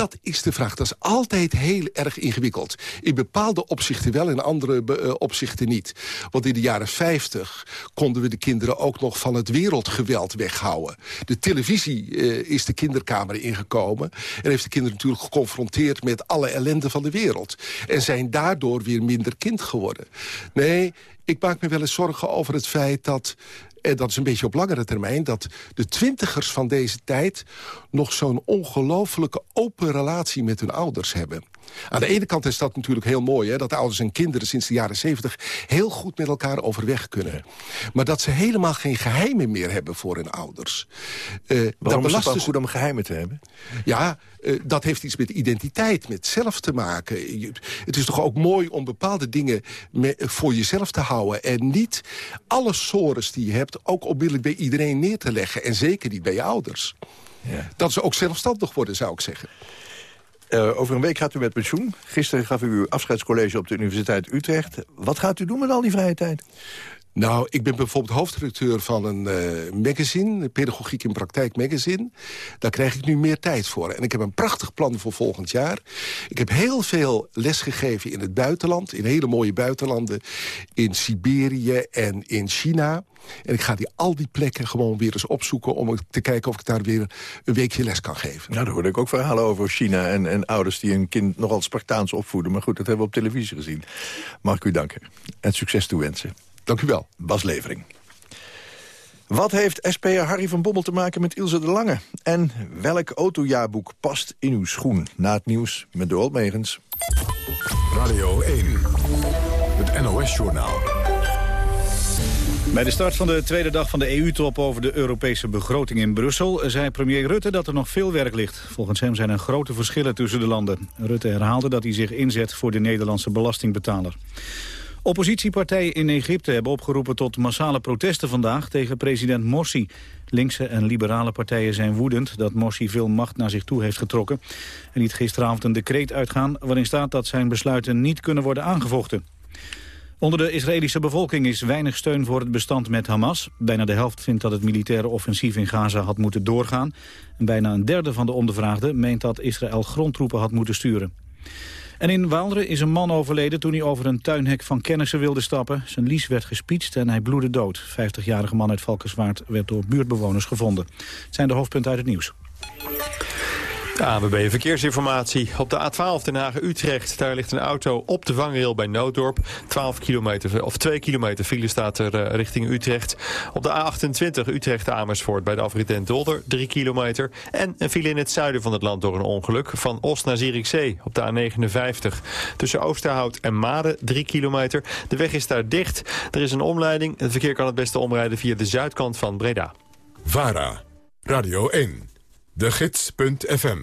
Dat is de vraag. Dat is altijd heel erg ingewikkeld. In bepaalde opzichten wel, in andere uh, opzichten niet. Want in de jaren 50 konden we de kinderen ook nog van het wereldgeweld weghouden. De televisie uh, is de kinderkamer ingekomen... en heeft de kinderen natuurlijk geconfronteerd met alle ellende van de wereld. En zijn daardoor weer minder kind geworden. Nee, ik maak me wel eens zorgen over het feit dat en dat is een beetje op langere termijn... dat de twintigers van deze tijd nog zo'n ongelooflijke open relatie met hun ouders hebben. Aan de ene kant is dat natuurlijk heel mooi... Hè, dat ouders en kinderen sinds de jaren zeventig heel goed met elkaar overweg kunnen. Maar dat ze helemaal geen geheimen meer hebben voor hun ouders. Uh, Waarom is het wel goed om geheimen te hebben? Ja, uh, dat heeft iets met identiteit, met zelf te maken. Je, het is toch ook mooi om bepaalde dingen me, voor jezelf te houden... en niet alle sores die je hebt ook onmiddellijk bij iedereen neer te leggen. En zeker niet bij je ouders. Ja. Dat ze ook zelfstandig worden, zou ik zeggen. Uh, over een week gaat u met pensioen. Gisteren gaf u uw afscheidscollege op de Universiteit Utrecht. Wat gaat u doen met al die vrije tijd? Nou, ik ben bijvoorbeeld hoofdredacteur van een uh, magazine... Pedagogiek in Praktijk magazine. Daar krijg ik nu meer tijd voor. En ik heb een prachtig plan voor volgend jaar. Ik heb heel veel lesgegeven in het buitenland. In hele mooie buitenlanden. In Siberië en in China. En ik ga die, al die plekken gewoon weer eens opzoeken... om te kijken of ik daar weer een weekje les kan geven. Nou, daar hoorde ik ook verhalen over China en, en ouders... die een kind nogal Spartaans opvoeden. Maar goed, dat hebben we op televisie gezien. Mag ik u danken. En succes toewensen. Dank u wel. Bas Levering. Wat heeft SP'er Harry van Bommel te maken met Ilse de Lange? En welk autojaarboek past in uw schoen? Na het nieuws met Dorot Megens. Radio 1, het NOS-journaal. Bij de start van de tweede dag van de EU-top over de Europese begroting in Brussel... zei premier Rutte dat er nog veel werk ligt. Volgens hem zijn er grote verschillen tussen de landen. Rutte herhaalde dat hij zich inzet voor de Nederlandse belastingbetaler. Oppositiepartijen in Egypte hebben opgeroepen tot massale protesten vandaag tegen president Morsi. Linkse en liberale partijen zijn woedend dat Morsi veel macht naar zich toe heeft getrokken. En liet gisteravond een decreet uitgaan waarin staat dat zijn besluiten niet kunnen worden aangevochten. Onder de Israëlische bevolking is weinig steun voor het bestand met Hamas. Bijna de helft vindt dat het militaire offensief in Gaza had moeten doorgaan. En bijna een derde van de ondervraagden meent dat Israël grondtroepen had moeten sturen. En in Waalderen is een man overleden toen hij over een tuinhek van kennissen wilde stappen. Zijn lies werd gespietst en hij bloedde dood. 50-jarige man uit Valkenswaard werd door buurtbewoners gevonden. Het zijn de hoofdpunten uit het nieuws. ABB Verkeersinformatie. Op de A12 Den Haag-Utrecht. Daar ligt een auto op de vangrail bij Nooddorp. 12 kilometer, of 2 kilometer file staat er uh, richting Utrecht. Op de A28 Utrecht-Amersfoort bij de afrit Dolder. 3 kilometer. En een file in het zuiden van het land door een ongeluk. Van Oost naar Zierikzee op de A59. Tussen Oosterhout en Maden 3 kilometer. De weg is daar dicht. Er is een omleiding. Het verkeer kan het beste omrijden via de zuidkant van Breda. VARA. Radio 1. De Gids.fm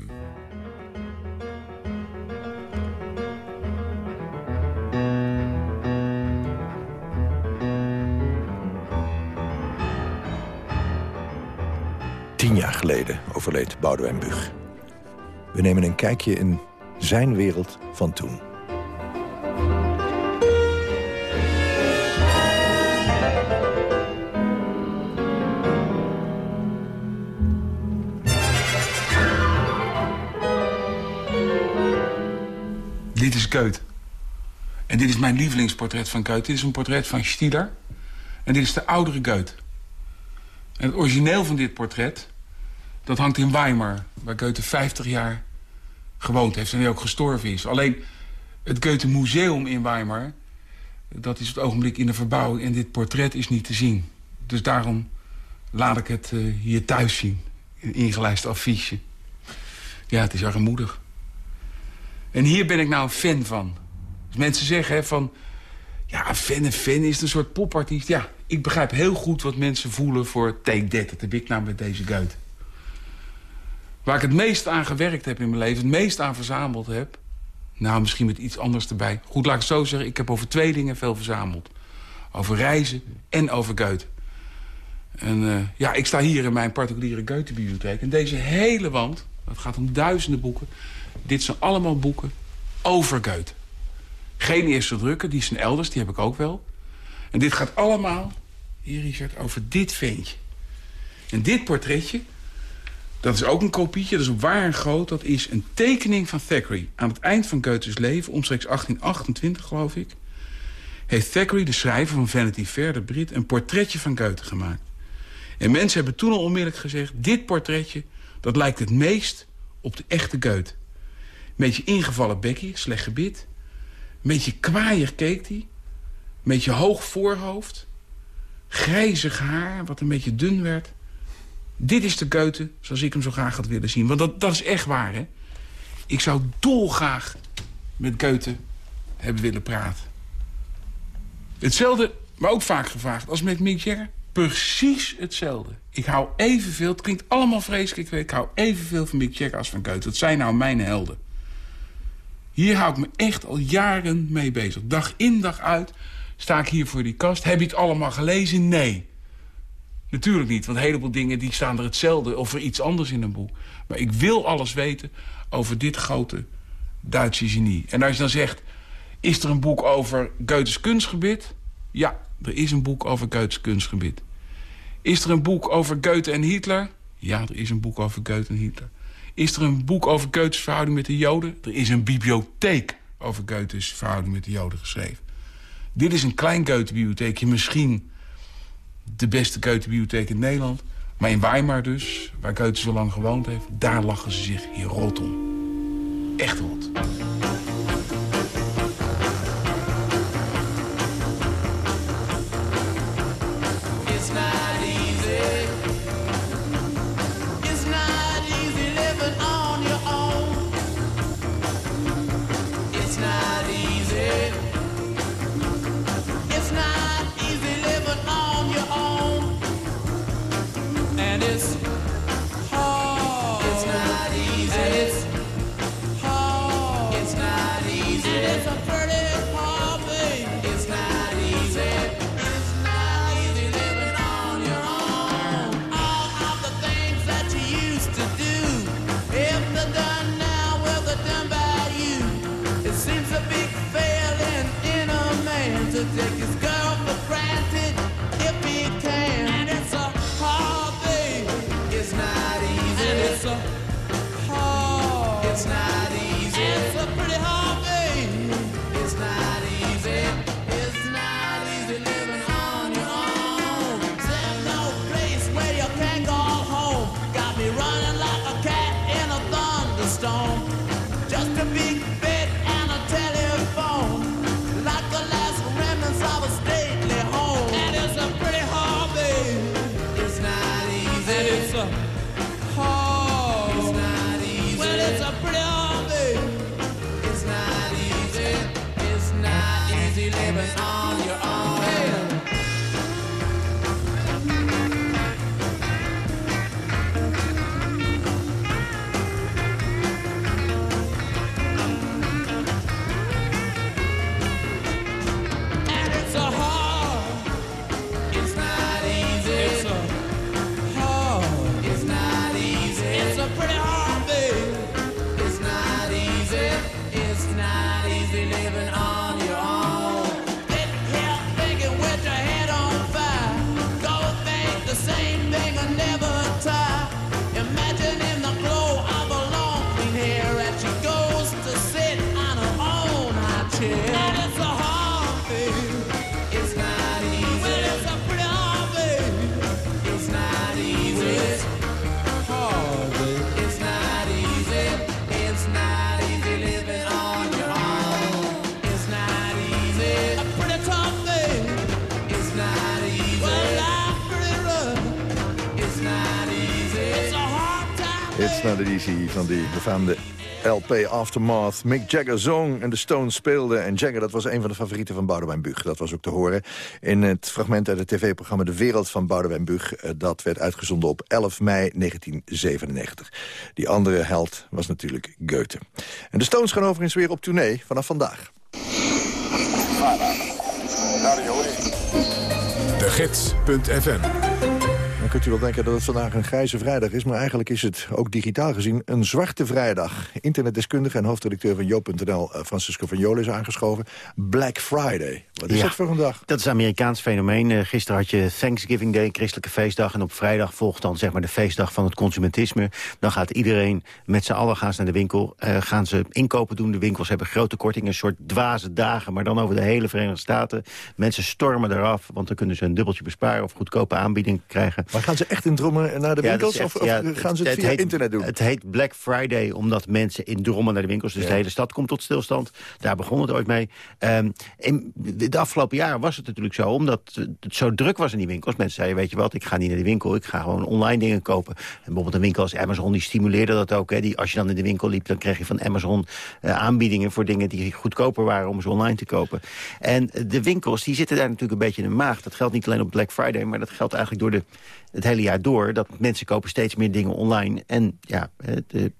Tien jaar geleden overleed Boudewijn Bug. We nemen een kijkje in zijn wereld van toen. Dit is Keut. En dit is mijn lievelingsportret van Keut. Dit is een portret van Stieler. En dit is de oudere Keut. En het origineel van dit portret... dat hangt in Weimar, waar Goethe 50 jaar gewoond heeft... en hij ook gestorven is. Alleen het Goethe Museum in Weimar... dat is het ogenblik in de verbouwing... en dit portret is niet te zien. Dus daarom laat ik het uh, hier thuis zien. Een ingelijst affiche. Ja, het is armoedig. En hier ben ik nou een fan van. Als mensen zeggen van... Ja, een fan, een fan is een soort popartiest. Ja, ik begrijp heel goed wat mensen voelen voor Take That. Dat heb ik nou met deze guit. Waar ik het meest aan gewerkt heb in mijn leven... het meest aan verzameld heb... nou, misschien met iets anders erbij. Goed, laat ik het zo zeggen. Ik heb over twee dingen veel verzameld. Over reizen en over Goethe. En uh, ja, ik sta hier in mijn particuliere Goethe-bibliotheek. En deze hele wand, het gaat om duizenden boeken... Dit zijn allemaal boeken over Goethe. Geen eerste drukken, die zijn elders, die heb ik ook wel. En dit gaat allemaal, hier Richard, over dit ventje. En dit portretje, dat is ook een kopietje, dat is waar en groot. Dat is een tekening van Thackeray. Aan het eind van Goethe's leven, omstreeks 1828 geloof ik... heeft Thackeray, de schrijver van Vanity Fair, de Brit... een portretje van Goethe gemaakt. En mensen hebben toen al onmiddellijk gezegd... dit portretje, dat lijkt het meest op de echte Goethe beetje ingevallen bekkie, slecht gebit. Een beetje kwaaier keek hij. Een beetje hoog voorhoofd. Grijzig haar, wat een beetje dun werd. Dit is de Goethe zoals ik hem zo graag had willen zien. Want dat, dat is echt waar, hè. Ik zou dolgraag met Goethe hebben willen praten. Hetzelfde, maar ook vaak gevraagd, als met Mick Jagger. Precies hetzelfde. Ik hou evenveel, het klinkt allemaal vreselijk, ik weet, ik hou evenveel van Mick Jagger als van Goethe. Dat zijn nou mijn helden. Hier hou ik me echt al jaren mee bezig. Dag in, dag uit sta ik hier voor die kast. Heb je het allemaal gelezen? Nee. Natuurlijk niet, want een heleboel dingen die staan er hetzelfde... of er iets anders in een boek. Maar ik wil alles weten over dit grote Duitse genie. En als je dan zegt, is er een boek over Goethes kunstgebied? Ja, er is een boek over Goethes kunstgebied. Is er een boek over Goethe en Hitler? Ja, er is een boek over Goethe en Hitler. Is er een boek over Goethes verhouding met de Joden? Er is een bibliotheek over Goethes verhouding met de Joden geschreven. Dit is een klein Goethe-bibliotheekje. Misschien de beste Goethe-bibliotheek in Nederland. Maar in Weimar dus, waar Goethe zo lang gewoond heeft... daar lachen ze zich hier rot om. Echt rot. Living on van befaamde LP Aftermath. Mick Jagger zong en de Stones speelden. En Jagger, dat was een van de favorieten van Boudewijn Buug. Dat was ook te horen in het fragment uit het tv-programma De Wereld van Boudewijn Buug. Eh, Dat werd uitgezonden op 11 mei 1997. Die andere held was natuurlijk Goethe. En de Stones gaan overigens weer op tournee vanaf vandaag. De Gids.fm Dan kunt u wel denken dat het vandaag een grijze vrijdag is... maar eigenlijk is het, ook digitaal gezien, een zwarte vrijdag. Internetdeskundige en hoofdredacteur van Joop.nl, eh, Francisco van Jolen, is aangeschoven. Black Friday. Wat is Ja. dat voor een dag? Dat is een Amerikaans fenomeen. Eh, gisteren had je Thanksgiving Day, christelijke feestdag. En op vrijdag volgt dan zeg maar de feestdag van het consumentisme. Dan gaat iedereen met z'n allen gaan ze naar de winkel. eh, gaan ze inkopen doen. De winkels hebben grote kortingen. Een soort dwaze dagen, maar dan over de hele Verenigde Staten. Mensen stormen eraf, want dan kunnen ze een dubbeltje besparen... of goedkope aanbieding krijgen. Maar gaan ze echt in drommen naar de winkels? echt- of, of ja, gaan ze het, via heet, internet doen? Het heet Black Friday omdat mensen in drommen naar de winkels... dus Ja. de hele stad komt tot stilstand. Daar begon het ooit mee. Ehm, in de, afgelopen jaren was het natuurlijk zo... omdat het zo druk was in die winkels. Mensen zeiden, weet je wat, ik ga niet naar de winkel... ik ga gewoon online dingen kopen. En bijvoorbeeld een winkel als Amazon, die stimuleerde dat ook. Hè. Die, als je dan in de winkel liep, dan kreeg je van Amazon eh, aanbiedingen... voor dingen die goedkoper waren om ze online te kopen. En de winkels, die zitten daar natuurlijk een beetje in de maag. Dat geldt niet alleen op Black Friday, maar dat geldt eigenlijk door de, het hele jaar door. Dat mensen kopen steeds meer dingen online. En ja, eh, de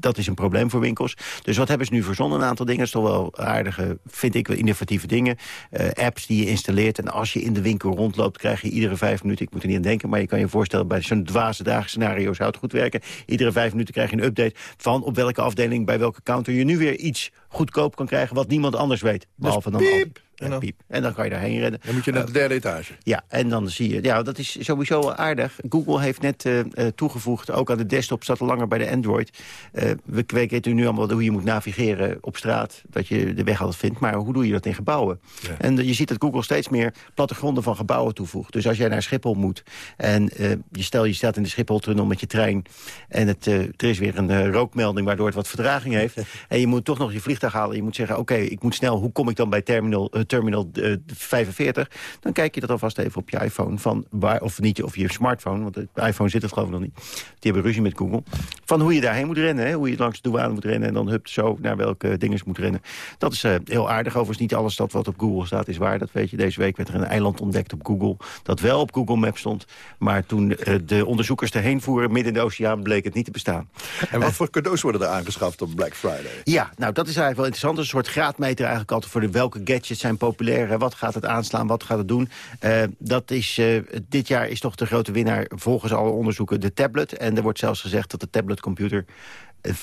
dat is een probleem voor winkels. Dus wat hebben ze nu verzonnen? Een aantal dingen. Dat is toch wel aardige, vind ik, wel innovatieve dingen. Eh, apps die je installeert. En als je in de winkel rondloopt, krijg je iedere vijf minuten... ik moet er niet aan denken, maar je kan je voorstellen... bij zo'n dwaze dagen scenario zou het goed werken. Iedere vijf minuten krijg je een update van op welke afdeling... bij welke counter je nu weer iets goedkoop kan krijgen... wat niemand anders weet. Behalve dan... piep. En dan, piep. en dan kan je daarheen rennen. Dan moet je naar de derde etage. Ja, en dan zie je... Ja, dat is sowieso wel aardig. Google heeft net eh, eh, toegevoegd, ook aan de desktop al langer bij de Android. Eh, we weten nu allemaal hoe je moet navigeren op straat. Dat je de weg altijd vindt. Maar hoe doe je dat in gebouwen? En je ziet dat Google steeds meer plattegronden van gebouwen toevoegt. Dus als jij naar Schiphol moet en je stel je staat in de Schipholtunnel met je trein... en het, er is weer een rookmelding waardoor het wat vertraging heeft... en je moet toch nog je vliegtuig halen. Je moet zeggen, oké, ik moet snel, hoe kom ik dan bij terminal terminal 45, dan kijk je dat alvast even op je iPhone. Van waar, of niet, of je smartphone, want de iPhone zit het geloof ik nog niet. Die hebben ruzie met Google. Van hoe je daarheen moet rennen, hè, hoe je langs de douane moet rennen... en dan hup zo naar welke dingen moet rennen. Dat is uh, heel aardig. Overigens niet alles dat wat op Google staat is waar. Dat weet je. Deze week werd er een eiland ontdekt op Google... dat wel op Google Maps stond. Maar toen uh, de onderzoekers erheen voeren midden in de oceaan... bleek het niet te bestaan. En wat voor cadeaus worden er aangeschaft op Black Friday? Ja, nou dat is eigenlijk wel interessant. Een soort graadmeter eigenlijk altijd voor de welke gadgets zijn populair. Wat gaat het aanslaan, wat gaat het doen? Uh, dat is, uh, dit jaar is toch de grote winnaar volgens alle onderzoeken de tablet. En er wordt zelfs gezegd dat de tabletcomputer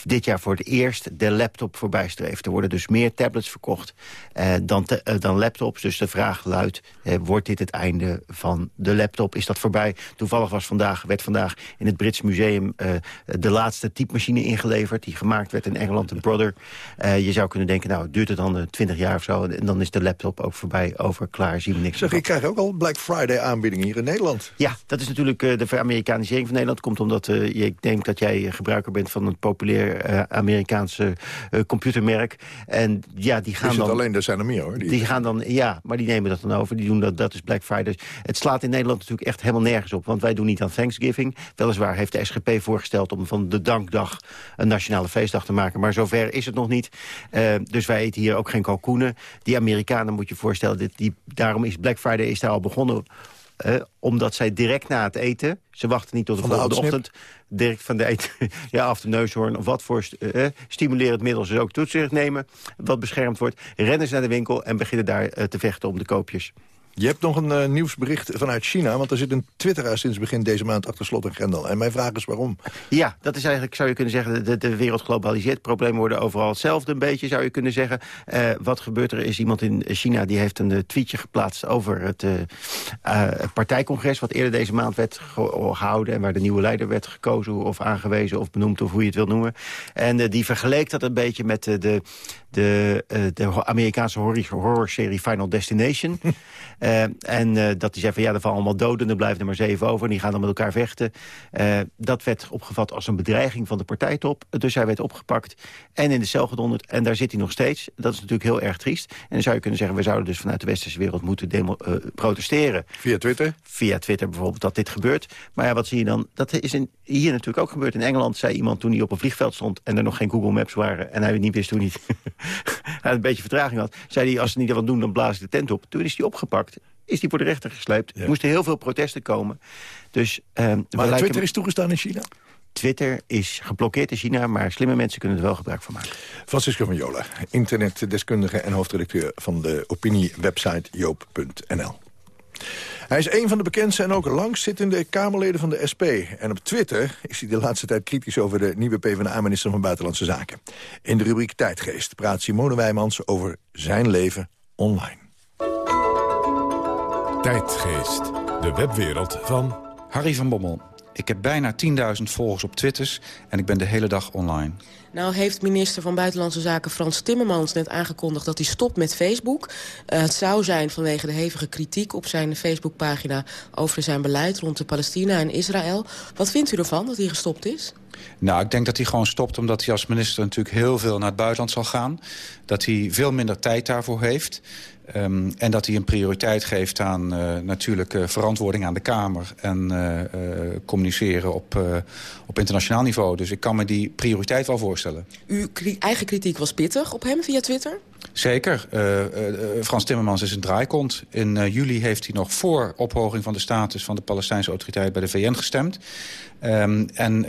dit jaar voor het eerst de laptop voorbij streeft. Er worden dus meer tablets verkocht dan, te, dan laptops. Dus de vraag luidt, wordt dit het einde van de laptop? Is dat voorbij? Toevallig was vandaag, werd vandaag in het Brits Museum de laatste typemachine ingeleverd... die gemaakt werd in Engeland, een Brother. je zou kunnen denken, nou, duurt het dan 20 jaar of zo... en dan is de laptop ook voorbij, over, klaar, zien we niks. Zeg, ik krijg ook al Black Friday aanbiedingen hier in Nederland. Ja, dat is natuurlijk de veramerikanisering van Nederland. komt omdat je, ik denk dat jij gebruiker bent van een populair uh, Amerikaanse computermerk. En ja, die gaan is dan... alleen, er zijn er meer hoor. Die, die, gaan dan, ja, maar die nemen dat dan over. Die doen dat, dat is Black Friday. Het slaat in Nederland natuurlijk echt helemaal nergens op. Want wij doen niet aan Thanksgiving. Weliswaar heeft de SGP voorgesteld om van de Dankdag een nationale feestdag te maken. Maar zover is het nog niet. dus wij eten hier ook geen kalkoenen. Die Amerikanen moet je voorstellen, dit, die, daarom is Black Friday is daar al begonnen... Uh, omdat zij direct na het eten... ze wachten niet tot de van volgende de ochtend... direct van de eten, ja, af de neushoorn of wat voor uh, stimulerend middel ze ook tot zich nemen... wat beschermd wordt, rennen ze naar de winkel... en beginnen daar uh, te vechten om de koopjes. Je hebt nog een uh, nieuwsbericht vanuit China... want er zit een twitteraar sinds begin deze maand achter slot en grendel. En mijn vraag is waarom? Ja, dat is eigenlijk, zou je kunnen zeggen... de, de wereld globaliseert. Problemen worden overal hetzelfde een beetje, zou je kunnen zeggen. Uh, wat gebeurt er? is iemand in China die heeft een uh, tweetje geplaatst... over het partijcongres wat eerder deze maand werd gehouden... en waar de nieuwe leider werd gekozen of aangewezen of benoemd... of hoe je het wil noemen. En die vergeleek dat een beetje met de, de, de Amerikaanse horrorserie Final Destination... Uh, en uh, dat die zei van ja, er vallen allemaal doden, er blijven er maar zeven over... en die gaan dan met elkaar vechten. Uh, dat werd opgevat als een bedreiging van de partijtop. Dus hij werd opgepakt en in de cel gedonderd. En daar zit hij nog steeds. Dat is natuurlijk heel erg triest. En dan zou je kunnen zeggen, we zouden dus vanuit de westerse wereld moeten demo, protesteren. Via Twitter? Via Twitter bijvoorbeeld, dat dit gebeurt. Maar ja, wat zie je dan? Dat is in, hier natuurlijk ook gebeurd. In Engeland zei iemand toen hij op een vliegveld stond... en er nog geen Google Maps waren en hij niet wist hoe niet... hij een beetje vertraging had. Zei hij, als ze niet wat doen, dan blaas ik de tent op. Toen is hij opgepakt is die voor de rechter gesleept. Ja. Er moesten heel veel protesten komen. Dus, uh, maar Twitter lijken... is toegestaan in China? Twitter is geblokkeerd in China, maar slimme mensen kunnen er wel gebruik van maken. Francisco van Jola, internetdeskundige en hoofdredacteur van de opiniewebsite joop.nl. Hij is een van de bekendste en ook langzittende Kamerleden van de SP. En op Twitter is hij de laatste tijd kritisch over de nieuwe PvdA-minister van Buitenlandse Zaken. In de rubriek Tijdgeest praat Simone Wijmans over zijn leven online. Tijdgeest, de webwereld van... Harry van Bommel. Ik heb bijna 10.000 volgers op Twitters en ik ben de hele dag online. Nou heeft minister van Buitenlandse Zaken Frans Timmermans net aangekondigd dat hij stopt met Facebook. Uh, het zou zijn vanwege de hevige kritiek op zijn Facebookpagina over zijn beleid rond de Palestina en Israël. Wat vindt u ervan dat hij gestopt is? Nou, ik denk dat hij gewoon stopt omdat hij als minister natuurlijk heel veel naar het buitenland zal gaan. Dat hij veel minder tijd daarvoor heeft. Um, en dat hij een prioriteit geeft aan uh, natuurlijk uh, verantwoording aan de Kamer... en uh, communiceren op, op internationaal niveau. Dus ik kan me die prioriteit wel voorstellen. Uw eigen kritiek was pittig op hem via Twitter? Zeker. Uh, uh, Frans Timmermans is een draaikont. In uh, juli heeft hij nog voor ophoging van de status van de Palestijnse autoriteit bij de VN gestemd. Um, en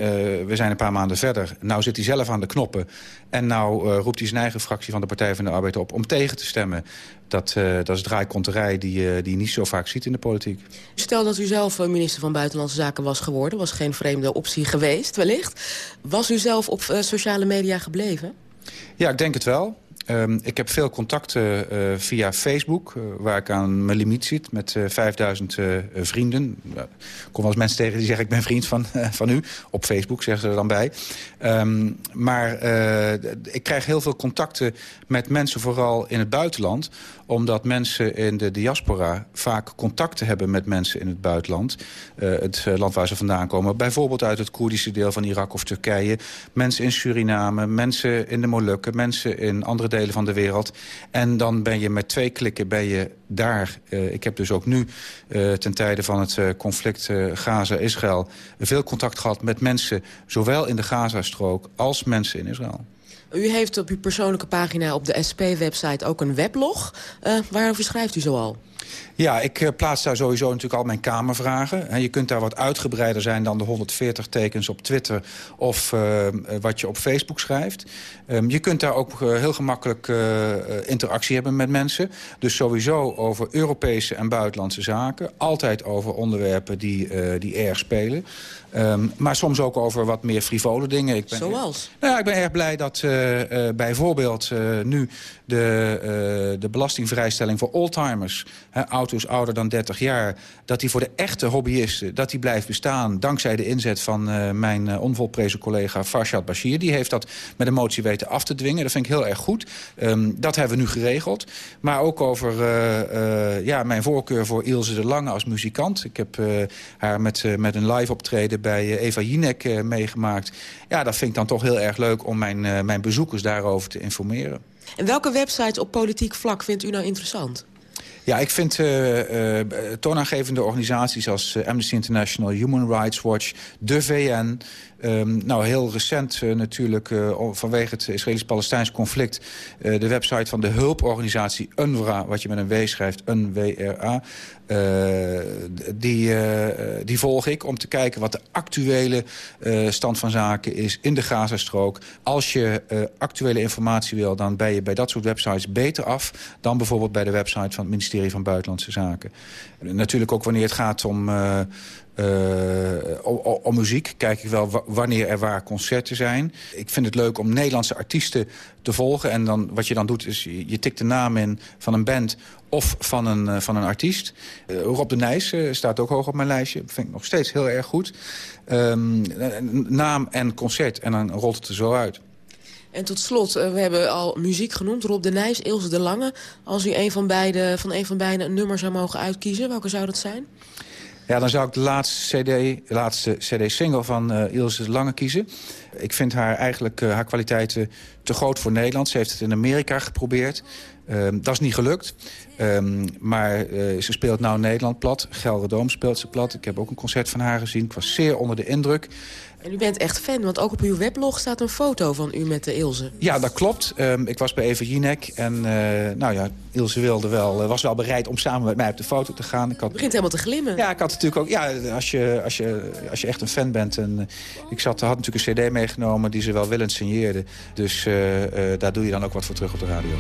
we zijn een paar maanden verder. Nou zit hij zelf aan de knoppen. En nou roept hij zijn eigen fractie van de Partij van de Arbeid op om tegen te stemmen. Dat, dat is draaikonterij die, die je niet zo vaak ziet in de politiek. Stel dat u zelf minister van Buitenlandse Zaken was geworden. Was geen vreemde optie geweest, wellicht. Was u zelf op sociale media gebleven? Ja, ik denk het wel. Um, ik heb veel contacten uh, via Facebook, uh, waar ik aan mijn limiet zit... met uh, 5000 vrienden. Ik kom wel eens mensen tegen die zeggen ik ben vriend van, van u. Op Facebook zeggen ze er dan bij. Um, maar ik krijg heel veel contacten met mensen vooral in het buitenland omdat mensen in de diaspora vaak contacten hebben met mensen in het buitenland. Uh, het land waar ze vandaan komen. Bijvoorbeeld uit het Koerdische deel van Irak of Turkije. Mensen in Suriname, mensen in de Molukken, mensen in andere delen van de wereld. En dan ben je met twee klikken ben je daar. Uh, ik heb dus ook nu ten tijde van het conflict Gaza-Israël... veel contact gehad met mensen, zowel in de Gazastrook als mensen in Israël. U heeft op uw persoonlijke pagina op de SP-website ook een weblog. Uh, waarover schrijft u zoal? Ja, ik uh, plaats daar sowieso natuurlijk al mijn kamervragen. En je kunt daar wat uitgebreider zijn dan de 140 tekens op Twitter... of uh, wat je op Facebook schrijft. Um, je kunt daar ook heel gemakkelijk interactie hebben met mensen. Dus sowieso over Europese en buitenlandse zaken. Altijd over onderwerpen die, die erg spelen. Um, maar soms ook over wat meer frivole dingen. Ik ben Zoals? Nou ja, ik ben erg blij dat bijvoorbeeld nu de, de belastingvrijstelling voor oldtimers... Hè, auto's ouder dan 30 jaar... dat die voor de echte hobbyisten dat die blijft bestaan... dankzij de inzet van mijn onvolprezen collega Farshad Bashir. Die heeft dat met een motie weten af te dwingen. Dat vind ik heel erg goed. Um, dat hebben we nu geregeld. Maar ook over ja, mijn voorkeur voor Ilse de Lange als muzikant. Ik heb haar met, met een live optreden bij Eva Jinek meegemaakt. Ja, dat vind ik dan toch heel erg leuk om mijn, uh, mijn bezoekers daarover te informeren. En welke websites op politiek vlak vindt u nou interessant? Ja, ik vind uh, uh, toonaangevende organisaties als Amnesty International, Human Rights Watch, de VN... Um, nou, heel recent uh, natuurlijk uh, vanwege het Israëlisch-Palestijns conflict... Uh, de website van de hulporganisatie UNRWA, wat je met een W schrijft, UNWRA... die, die volg ik om te kijken wat de actuele stand van zaken is in de Gazastrook. Als je actuele informatie wil, dan ben je bij dat soort websites beter af... dan bijvoorbeeld bij de website van het ministerie van Buitenlandse Zaken. Natuurlijk ook wanneer het gaat om... Uh, om, muziek kijk ik wel wanneer er waar concerten zijn. Ik vind het leuk om Nederlandse artiesten te volgen. En dan, wat je dan doet is, je, tikt de naam in van een band of van een, uh, van een artiest. Uh, Rob de Nijs staat ook hoog op mijn lijstje. Vind ik nog steeds heel erg goed. Um, naam en concert en dan rolt het er zo uit. En tot slot, we hebben al muziek genoemd. Rob de Nijs, Ilse de Lange. Als u een van beide, van een van beiden een nummer zou mogen uitkiezen, welke zou dat zijn? Ja, dan zou ik de laatste cd, laatste cd-single van uh, Ilse Lange kiezen. Ik vind haar eigenlijk uh, haar kwaliteiten te groot voor Nederland. Ze heeft het in Amerika geprobeerd. Um, dat is niet gelukt. Um, maar uh, ze speelt nou Nederland plat. Gelderdoom speelt ze plat. Ik heb ook een concert van haar gezien. Ik was zeer onder de indruk. En u bent echt fan, want ook op uw weblog staat een foto van u met de Ilse. Ja, dat klopt. Um, ik was bij Eva Jinek en uh, nou ja, Ilse wilde wel, uh, was wel bereid om samen met mij op de foto te gaan. Ik had... begint helemaal te glimmen. Ja, ik had natuurlijk ook, ja, als je, als je, als je echt een fan bent. En, uh, ik zat, had natuurlijk een cd meegenomen die ze wel willend signeerde. Dus daar doe je dan ook wat voor terug op de radio.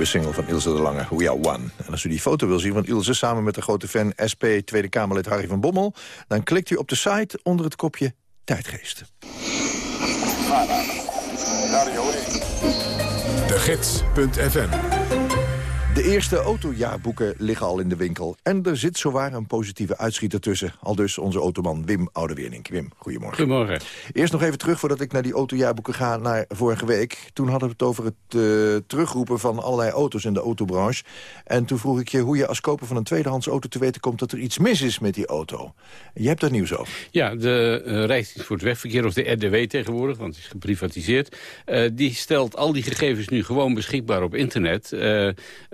Nieuwe single van Ilse de Lange, We Are One. En als u die foto wil zien van Ilse samen met de grote fan SP Tweede Kamerlid Harry van Bommel... dan klikt u op de site onder het kopje Tijdgeest. De De eerste autojaarboeken liggen al in de winkel. En er zit zowaar een positieve uitschieter tussen. Al dus onze automan Wim Oudeweernink. Wim, goedemorgen. Goedemorgen. Eerst nog even terug voordat ik naar die autojaarboeken ga naar vorige week. Toen hadden we het over het eh, terugroepen van allerlei auto's in de autobranche. En toen vroeg ik je hoe je als koper van een tweedehands auto te weten komt... dat er iets mis is met die auto. Je hebt daar nieuws over. Ja, de uh, Rijksdienst voor het Wegverkeer, of de RDW tegenwoordig, want het is geprivatiseerd... Uh, die stelt al die gegevens nu gewoon beschikbaar op internet...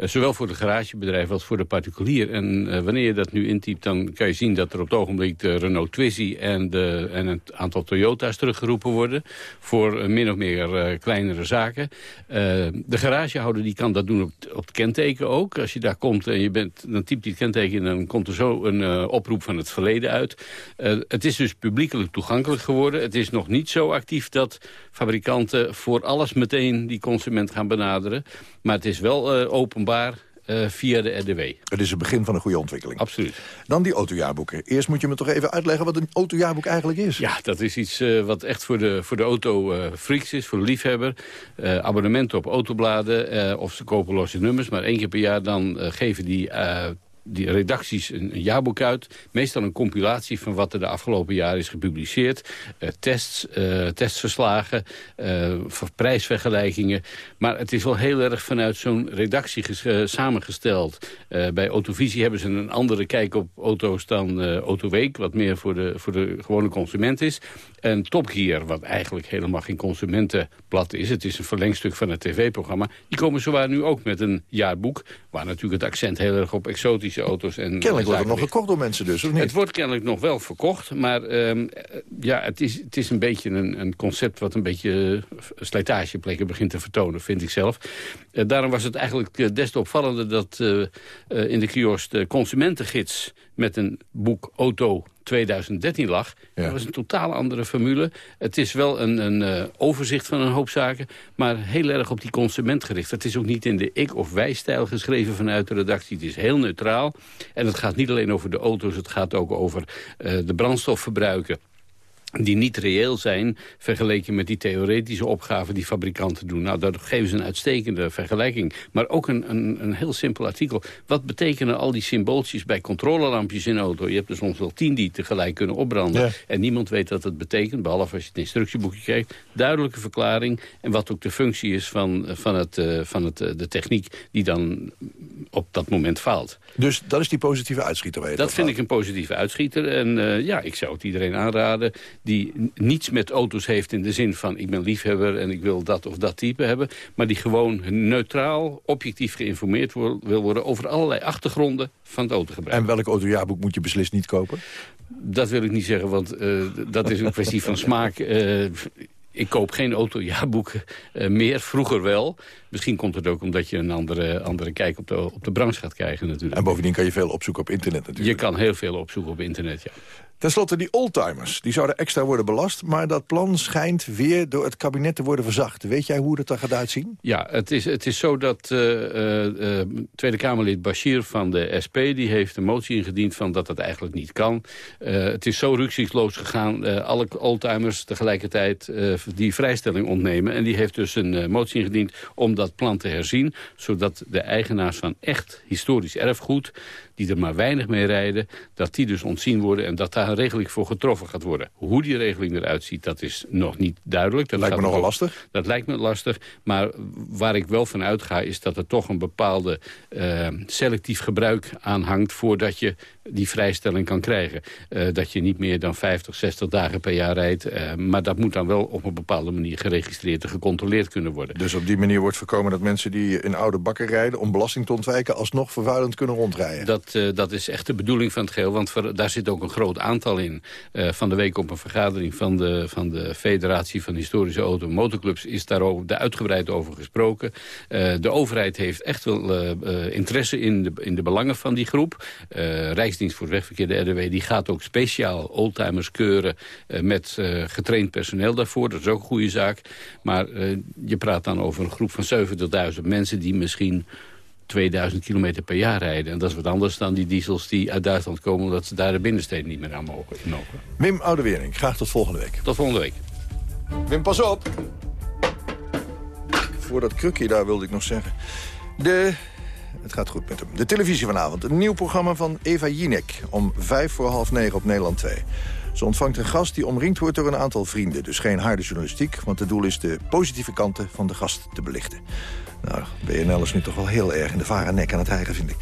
Uh, zowel voor de garagebedrijven als voor de particulier. En uh, wanneer je dat nu intypt, dan kan je zien dat er op het ogenblik de Renault Twizy en, de, en het aantal Toyota's teruggeroepen worden. Voor uh, min of meer kleinere zaken. de garagehouder die kan dat doen op, op het kenteken ook. Als je daar komt en je bent, dan typt hij het kenteken en dan komt er zo een oproep van het verleden uit. het is dus publiekelijk toegankelijk geworden. Het is nog niet zo actief dat fabrikanten voor alles meteen die consument gaan benaderen. Maar het is wel uh, uh, via de RDW. Het is het begin van een goede ontwikkeling. Absoluut. Dan die autojaarboeken. Eerst moet je me toch even uitleggen wat een autojaarboek eigenlijk is. Ja, dat is iets uh, wat echt voor de, voor de auto-freaks is, voor de liefhebber. Uh, abonnementen op autobladen, of ze kopen losse nummers. Maar één keer per jaar dan geven die die redacties een, een, jaarboek uit. Meestal een compilatie van wat er de afgelopen jaren is gepubliceerd. Uh, tests, uh, testverslagen, uh, prijsvergelijkingen. Maar het is wel heel erg vanuit zo'n redactie samengesteld. bij Autovisie hebben ze een andere kijk op auto's dan Autoweek. Wat meer voor de, voor de gewone consument is. En Top Gear, wat eigenlijk helemaal geen consumentenblad is. Het is een verlengstuk van het tv-programma. Die komen zowaar nu ook met een jaarboek. Waar natuurlijk het accent heel erg op auto's. En kennelijk wordt het nog gekocht door mensen dus, of niet? Het wordt kennelijk nog wel verkocht. Maar um, ja, het is, het is een beetje een, een concept wat een beetje slijtageplekken begint te vertonen, vind ik zelf. Uh, daarom was het eigenlijk uh, des te opvallender dat uh, in de kiosk de consumentengids met een boek Auto 2013 lag. Ja. Dat was een totaal andere formule. Het is wel een, een uh, overzicht van een hoop zaken, maar heel erg op die consument gericht. Het is ook niet in de ik- of wij-stijl geschreven vanuit de redactie. Het is heel neutraal. En het gaat niet alleen over de auto's, het gaat ook over uh, de brandstofverbruiken die niet reëel zijn vergeleken met die theoretische opgaven die fabrikanten doen. Nou, daar geven ze een uitstekende vergelijking. Maar ook een, een, een heel simpel artikel. Wat betekenen al die symbooltjes bij controlelampjes in auto? Je hebt er soms wel tien die tegelijk kunnen opbranden. Ja. En niemand weet wat het betekent, behalve als je het instructieboekje kijkt. Duidelijke verklaring en wat ook de functie is van, van, het, uh, van het, uh, de techniek die dan op dat moment faalt. Dus dat is die positieve uitschieter? Waar je dat vind ik een positieve uitschieter. En uh, ja, ik zou het iedereen aanraden die niets met auto's heeft in de zin van... ik ben liefhebber en ik wil dat of dat type hebben... maar die gewoon neutraal, objectief geïnformeerd wil worden... over allerlei achtergronden van het autogebruik. En welk autojaarboek moet je beslist niet kopen? Dat wil ik niet zeggen, want uh, dat is een kwestie van smaak... Uh, ik koop geen autojaarboeken uh, meer, vroeger wel. Misschien komt het ook omdat je een andere, andere kijk op de, op de branche gaat krijgen natuurlijk. En bovendien kan je veel opzoeken op internet natuurlijk. Je kan heel veel opzoeken op internet, ja. Ten slotte die oldtimers. Die zouden extra worden belast. Maar dat plan schijnt weer door het kabinet te worden verzacht. Weet jij hoe dat er gaat uitzien? Ja, het is, het is zo dat uh, uh, Tweede Kamerlid Bashir van de SP... die heeft een motie ingediend van dat dat eigenlijk niet kan. Het is zo rukzichtloos gegaan. alle oldtimers tegelijkertijd die vrijstelling ontnemen. En die heeft dus een motie ingediend om dat plan te herzien. Zodat de eigenaars van echt historisch erfgoed die er maar weinig mee rijden, dat die dus ontzien worden en dat daar een regeling voor getroffen gaat worden. Hoe die regeling eruit ziet, dat is nog niet duidelijk. Dat lijkt me nogal lastig. Dat lijkt me lastig, maar waar ik wel van uitga is dat er toch een bepaalde uh, selectief gebruik aan hangt voordat je die vrijstelling kan krijgen. Uh, dat je niet meer dan 50, 60 dagen per jaar rijdt. Uh, maar dat moet dan wel op een bepaalde manier geregistreerd en gecontroleerd kunnen worden. Dus op die manier wordt voorkomen dat mensen die in oude bakken rijden... om belasting te ontwijken alsnog vervuilend kunnen rondrijden? Dat, uh, dat is echt de bedoeling van het geheel. Want daar zit ook een groot aantal in. Uh, van de week op een vergadering van de, van de Federatie van Historische Auto- en Motorclubs... is daarover de uitgebreid over gesproken. Uh, de overheid heeft echt wel interesse in de, in de belangen van die groep. Rijksdienst voor het Wegverkeer, de RDW, die gaat ook speciaal oldtimers keuren... met getraind personeel daarvoor. Dat is ook een goede zaak. Maar je praat dan over een groep van 70.000 mensen... die misschien 2000 kilometer per jaar rijden. En dat is wat anders dan die diesels die uit Duitsland komen... omdat ze daar de binnensteden niet meer aan mogen. mogen. Wim Oudewering, graag tot volgende week. Tot volgende week. Wim, pas op! Voor dat krukje daar wilde ik nog zeggen. De... Het gaat goed met hem. De televisie vanavond. Een nieuw programma van Eva Jinek. Om vijf voor half negen op Nederland 2. Ze ontvangt een gast die omringd wordt door een aantal vrienden. Dus geen harde journalistiek, want het doel is de positieve kanten van de gast te belichten. Nou, BNL is nu toch wel heel erg in de varen nek aan het hijgen, vind ik.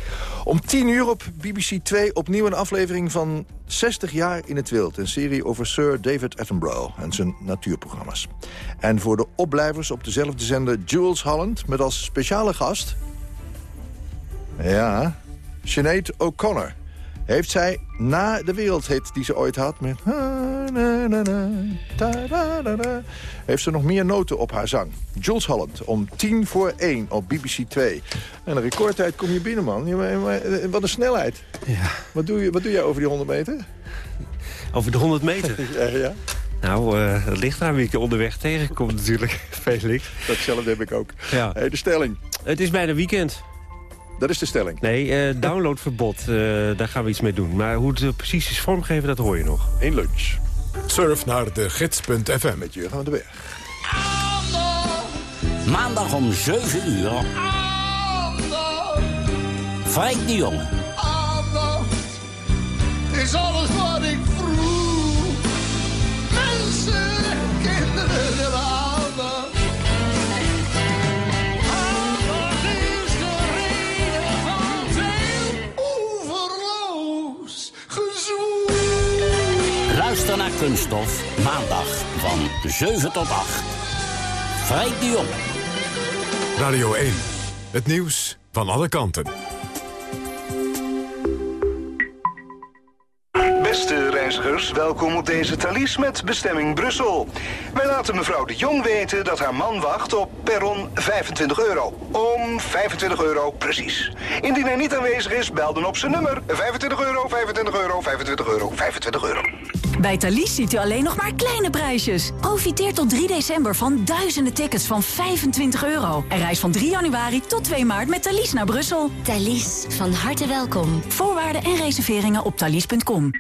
Om 10 uur op BBC 2 opnieuw een aflevering van 60 jaar in het wild. Een serie over Sir David Attenborough en zijn natuurprogramma's. En voor de opblijvers op dezelfde zender Jules Holland... met als speciale gast... Ja, Sinead O'Connor heeft zij na de wereldhit die ze ooit had... met heeft ze nog meer noten op haar zang. Jules Holland om tien voor één op BBC 2. En een recordtijd kom je binnen, man. Wat een snelheid. Ja. Wat, doe je, wat doe jij over die 100 meter? Over de 100 meter? ja, ja. Nou, uh, het ligt daar wie ik onderweg tegenkom natuurlijk. Felix. Datzelfde heb ik ook. Ja. Hey, de stelling. Het is bijna weekend. Dat is de stelling. Nee, uh, downloadverbod, uh, daar gaan we iets mee doen. Maar hoe het uh, precies is vormgeven, dat hoor je nog. Eén lunch. Surf naar de gids.fm. Met Jurgen van de Berg. Maandag om 7 uur. Frank de Jong. is alles wat ik Luister naar Kunststof, maandag van 7 tot 8. Frank de Jong. Radio 1. Het nieuws van alle kanten. Beste reizigers, welkom op deze Thalys met bestemming Brussel. Wij laten mevrouw de Jong weten dat haar man wacht op perron 25 euro. Om 25 euro precies. Indien hij niet aanwezig is, bel dan op zijn nummer 25 euro, 25 euro, 25 euro, 25 euro. Bij Thalys ziet u alleen nog maar kleine prijsjes. Profiteer tot 3 december van duizenden tickets van 25 euro. En reis van 3 januari tot 2 maart met Thalys naar Brussel. Thalys, van harte welkom. Voorwaarden en reserveringen op thalys.com.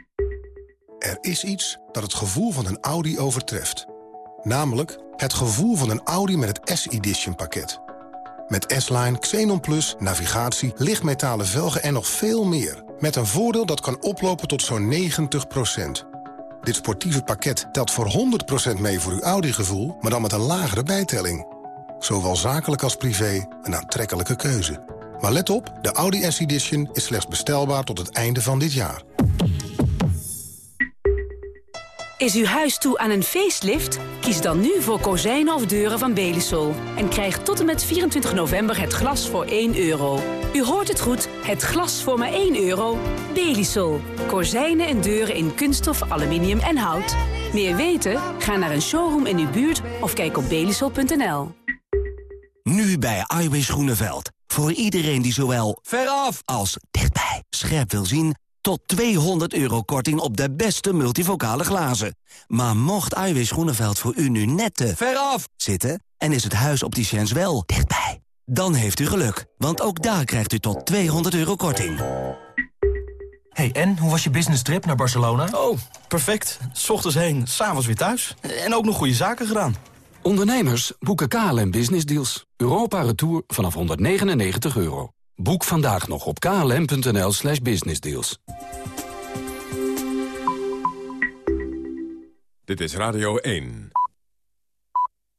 Er is iets dat het gevoel van een Audi overtreft. Namelijk het gevoel van een Audi met het S-Edition pakket. Met S-Line, Xenon Plus, navigatie, lichtmetalen velgen en nog veel meer. Met een voordeel dat kan oplopen tot zo'n 90 Dit sportieve pakket telt voor 100% mee voor uw Audi-gevoel... maar dan met een lagere bijtelling. Zowel zakelijk als privé een aantrekkelijke keuze. Maar let op, de Audi S-Edition is slechts bestelbaar tot het einde van dit jaar. Is uw huis toe aan een facelift? Kies dan nu voor kozijnen of deuren van Belisol. En krijg tot en met 24 november het glas voor 1 euro. U hoort het goed, het glas voor maar 1 euro. Belisol. Kozijnen en deuren in kunststof, aluminium en hout. Meer weten? Ga naar een showroom in uw buurt of kijk op belisol.nl. Nu bij Iwis Groeneveld. Voor iedereen die zowel veraf als dichtbij scherp wil zien... tot 200 euro korting op de beste multivocale glazen. Maar mocht Iwis Groeneveld voor u nu net te veraf zitten... en is het huis op die chance wel dichtbij... dan heeft u geluk, want ook daar krijgt u tot 200 euro korting. Hey, en hoe was je business trip naar Barcelona? Oh, perfect. S ochtends heen, s'avonds weer thuis. En ook nog goede zaken gedaan. Ondernemers boeken KLM Business Deals. Europa Retour vanaf 199 euro. Boek vandaag nog op klm.nl slash businessdeals. Dit is Radio 1.